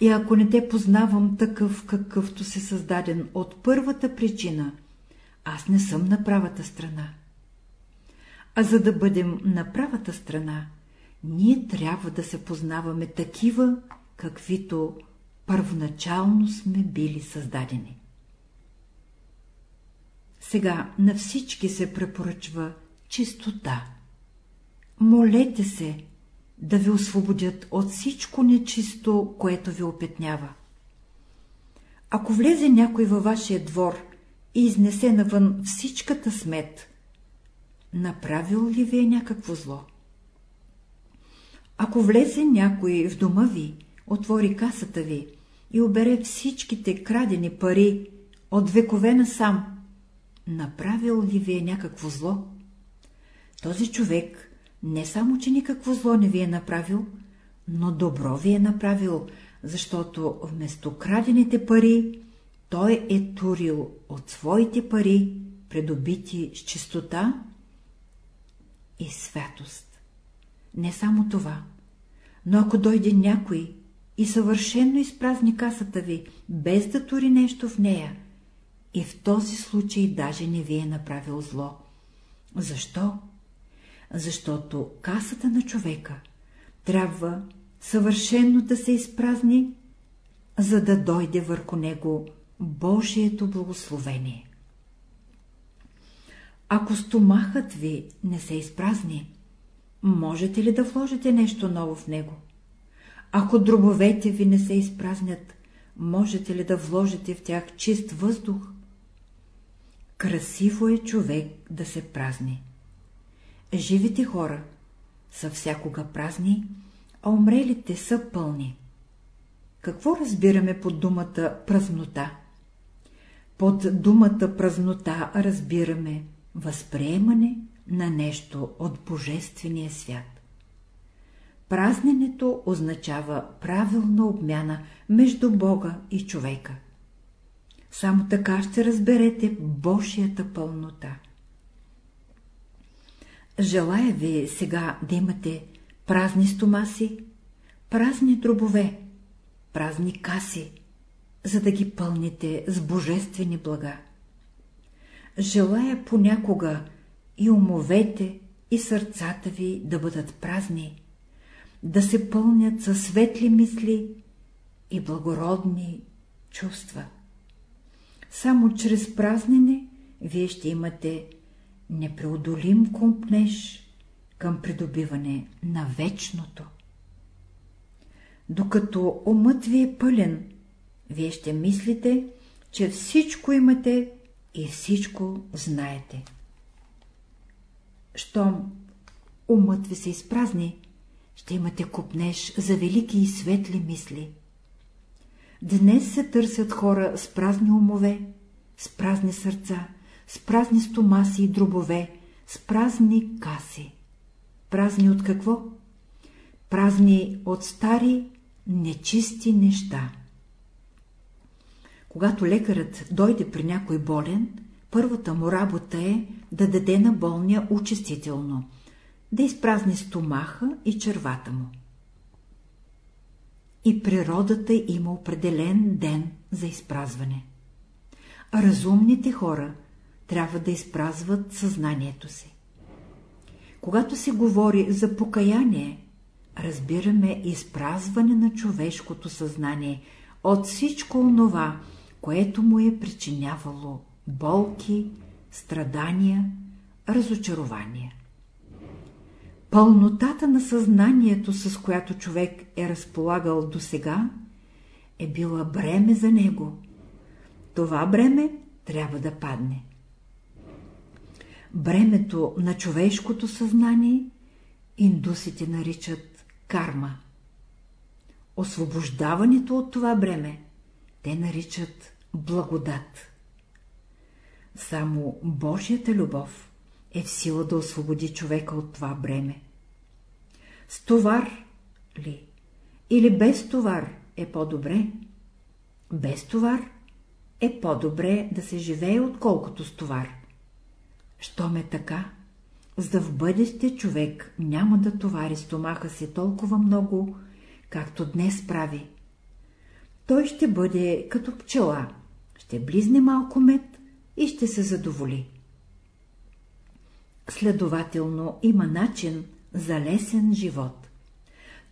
И ако не те познавам такъв, какъвто се създаден от първата причина, аз не съм на правата страна. А за да бъдем на правата страна, ние трябва да се познаваме такива, каквито първоначално сме били създадени. Сега на всички се препоръчва чистота. Молете се да ви освободят от всичко нечисто, което ви опетнява. Ако влезе някой във вашия двор и изнесе навън всичката смет, направил ли ви е някакво зло? Ако влезе някой в дома ви, отвори касата ви и обере всичките крадени пари от векове насам, направил ли ви е някакво зло? Този човек не само, че никакво зло не ви е направил, но добро ви е направил, защото вместо крадените пари, той е турил от своите пари, предобити с чистота и святост. Не само това, но ако дойде някой и съвършенно изпразни касата ви, без да тури нещо в нея, и в този случай даже не ви е направил зло. Защо? Защото касата на човека трябва съвършенно да се изпразни, за да дойде върху него Божието благословение. Ако стомахът ви не се изпразни, можете ли да вложите нещо ново в него? Ако дробовете ви не се изпразнят, можете ли да вложите в тях чист въздух? Красиво е човек да се празни. Живите хора са всякога празни, а умрелите са пълни. Какво разбираме под думата празнота? Под думата празнота разбираме възприемане на нещо от Божествения свят. Празненето означава правилна обмяна между Бога и човека. Само така ще разберете Божията пълнота. Желая ви сега да имате празни стомаси, празни дробове, празни каси, за да ги пълните с божествени блага. Желая понякога и умовете, и сърцата ви да бъдат празни, да се пълнят със светли мисли и благородни чувства. Само чрез празнене вие ще имате непреодолим компнеж към придобиване на вечното. Докато умът ви е пълен, вие ще мислите, че всичко имате и всичко знаете. Щом умът ви се изпразни, ще имате купнеж за велики и светли мисли. Днес се търсят хора с празни умове, с празни сърца, с празни стомаси и дробове, с празни каси. Празни от какво? Празни от стари, нечисти неща. Когато лекарът дойде при някой болен, първата му работа е да даде на болния очистително, да изпразни стомаха и червата му. И природата има определен ден за изпразване. Разумните хора трябва да изпразват съзнанието си. Когато се говори за покаяние, разбираме изпразване на човешкото съзнание от всичко онова, което му е причинявало болки, страдания, разочарования. Пълнотата на съзнанието, с която човек е разполагал досега, е била бреме за него. Това бреме трябва да падне. Бремето на човешкото съзнание индусите наричат карма. Освобождаването от това бреме те наричат благодат. Само Божията любов е в сила да освободи човека от това бреме. С товар ли или без товар е по-добре? Без товар е по-добре да се живее, отколкото с товар. Що ме така, за в бъдеще човек няма да товари стомаха си толкова много, както днес прави. Той ще бъде като пчела, ще близне малко мед и ще се задоволи. Следователно има начин за лесен живот.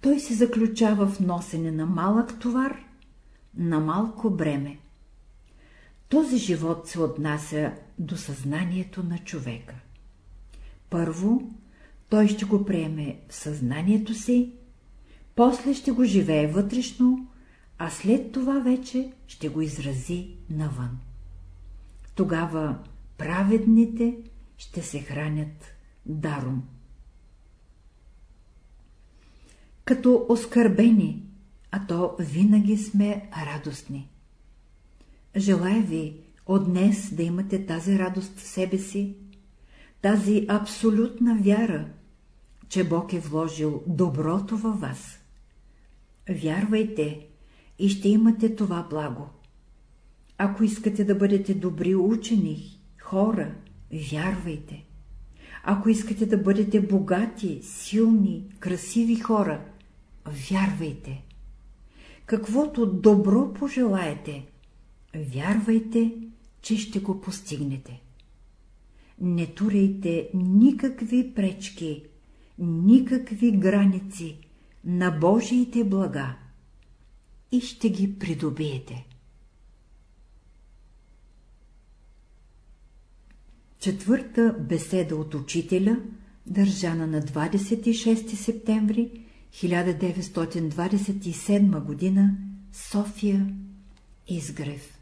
Той се заключава в носене на малък товар, на малко бреме. Този живот се отнася до съзнанието на човека. Първо, той ще го приеме в съзнанието си, после ще го живее вътрешно, а след това вече ще го изрази навън. Тогава праведните ще се хранят даром. Като оскърбени, а то винаги сме радостни. Желая ви от днес да имате тази радост в себе си, тази абсолютна вяра, че Бог е вложил доброто във вас. Вярвайте и ще имате това благо. Ако искате да бъдете добри учени, хора, вярвайте. Ако искате да бъдете богати, силни, красиви хора, вярвайте. Каквото добро пожелаете, вярвайте, че ще го постигнете. Не турейте никакви пречки, никакви граници на Божиите блага и ще ги придобиете. Четвърта беседа от учителя, държана на 26 септември 1927 г. София, изгрев.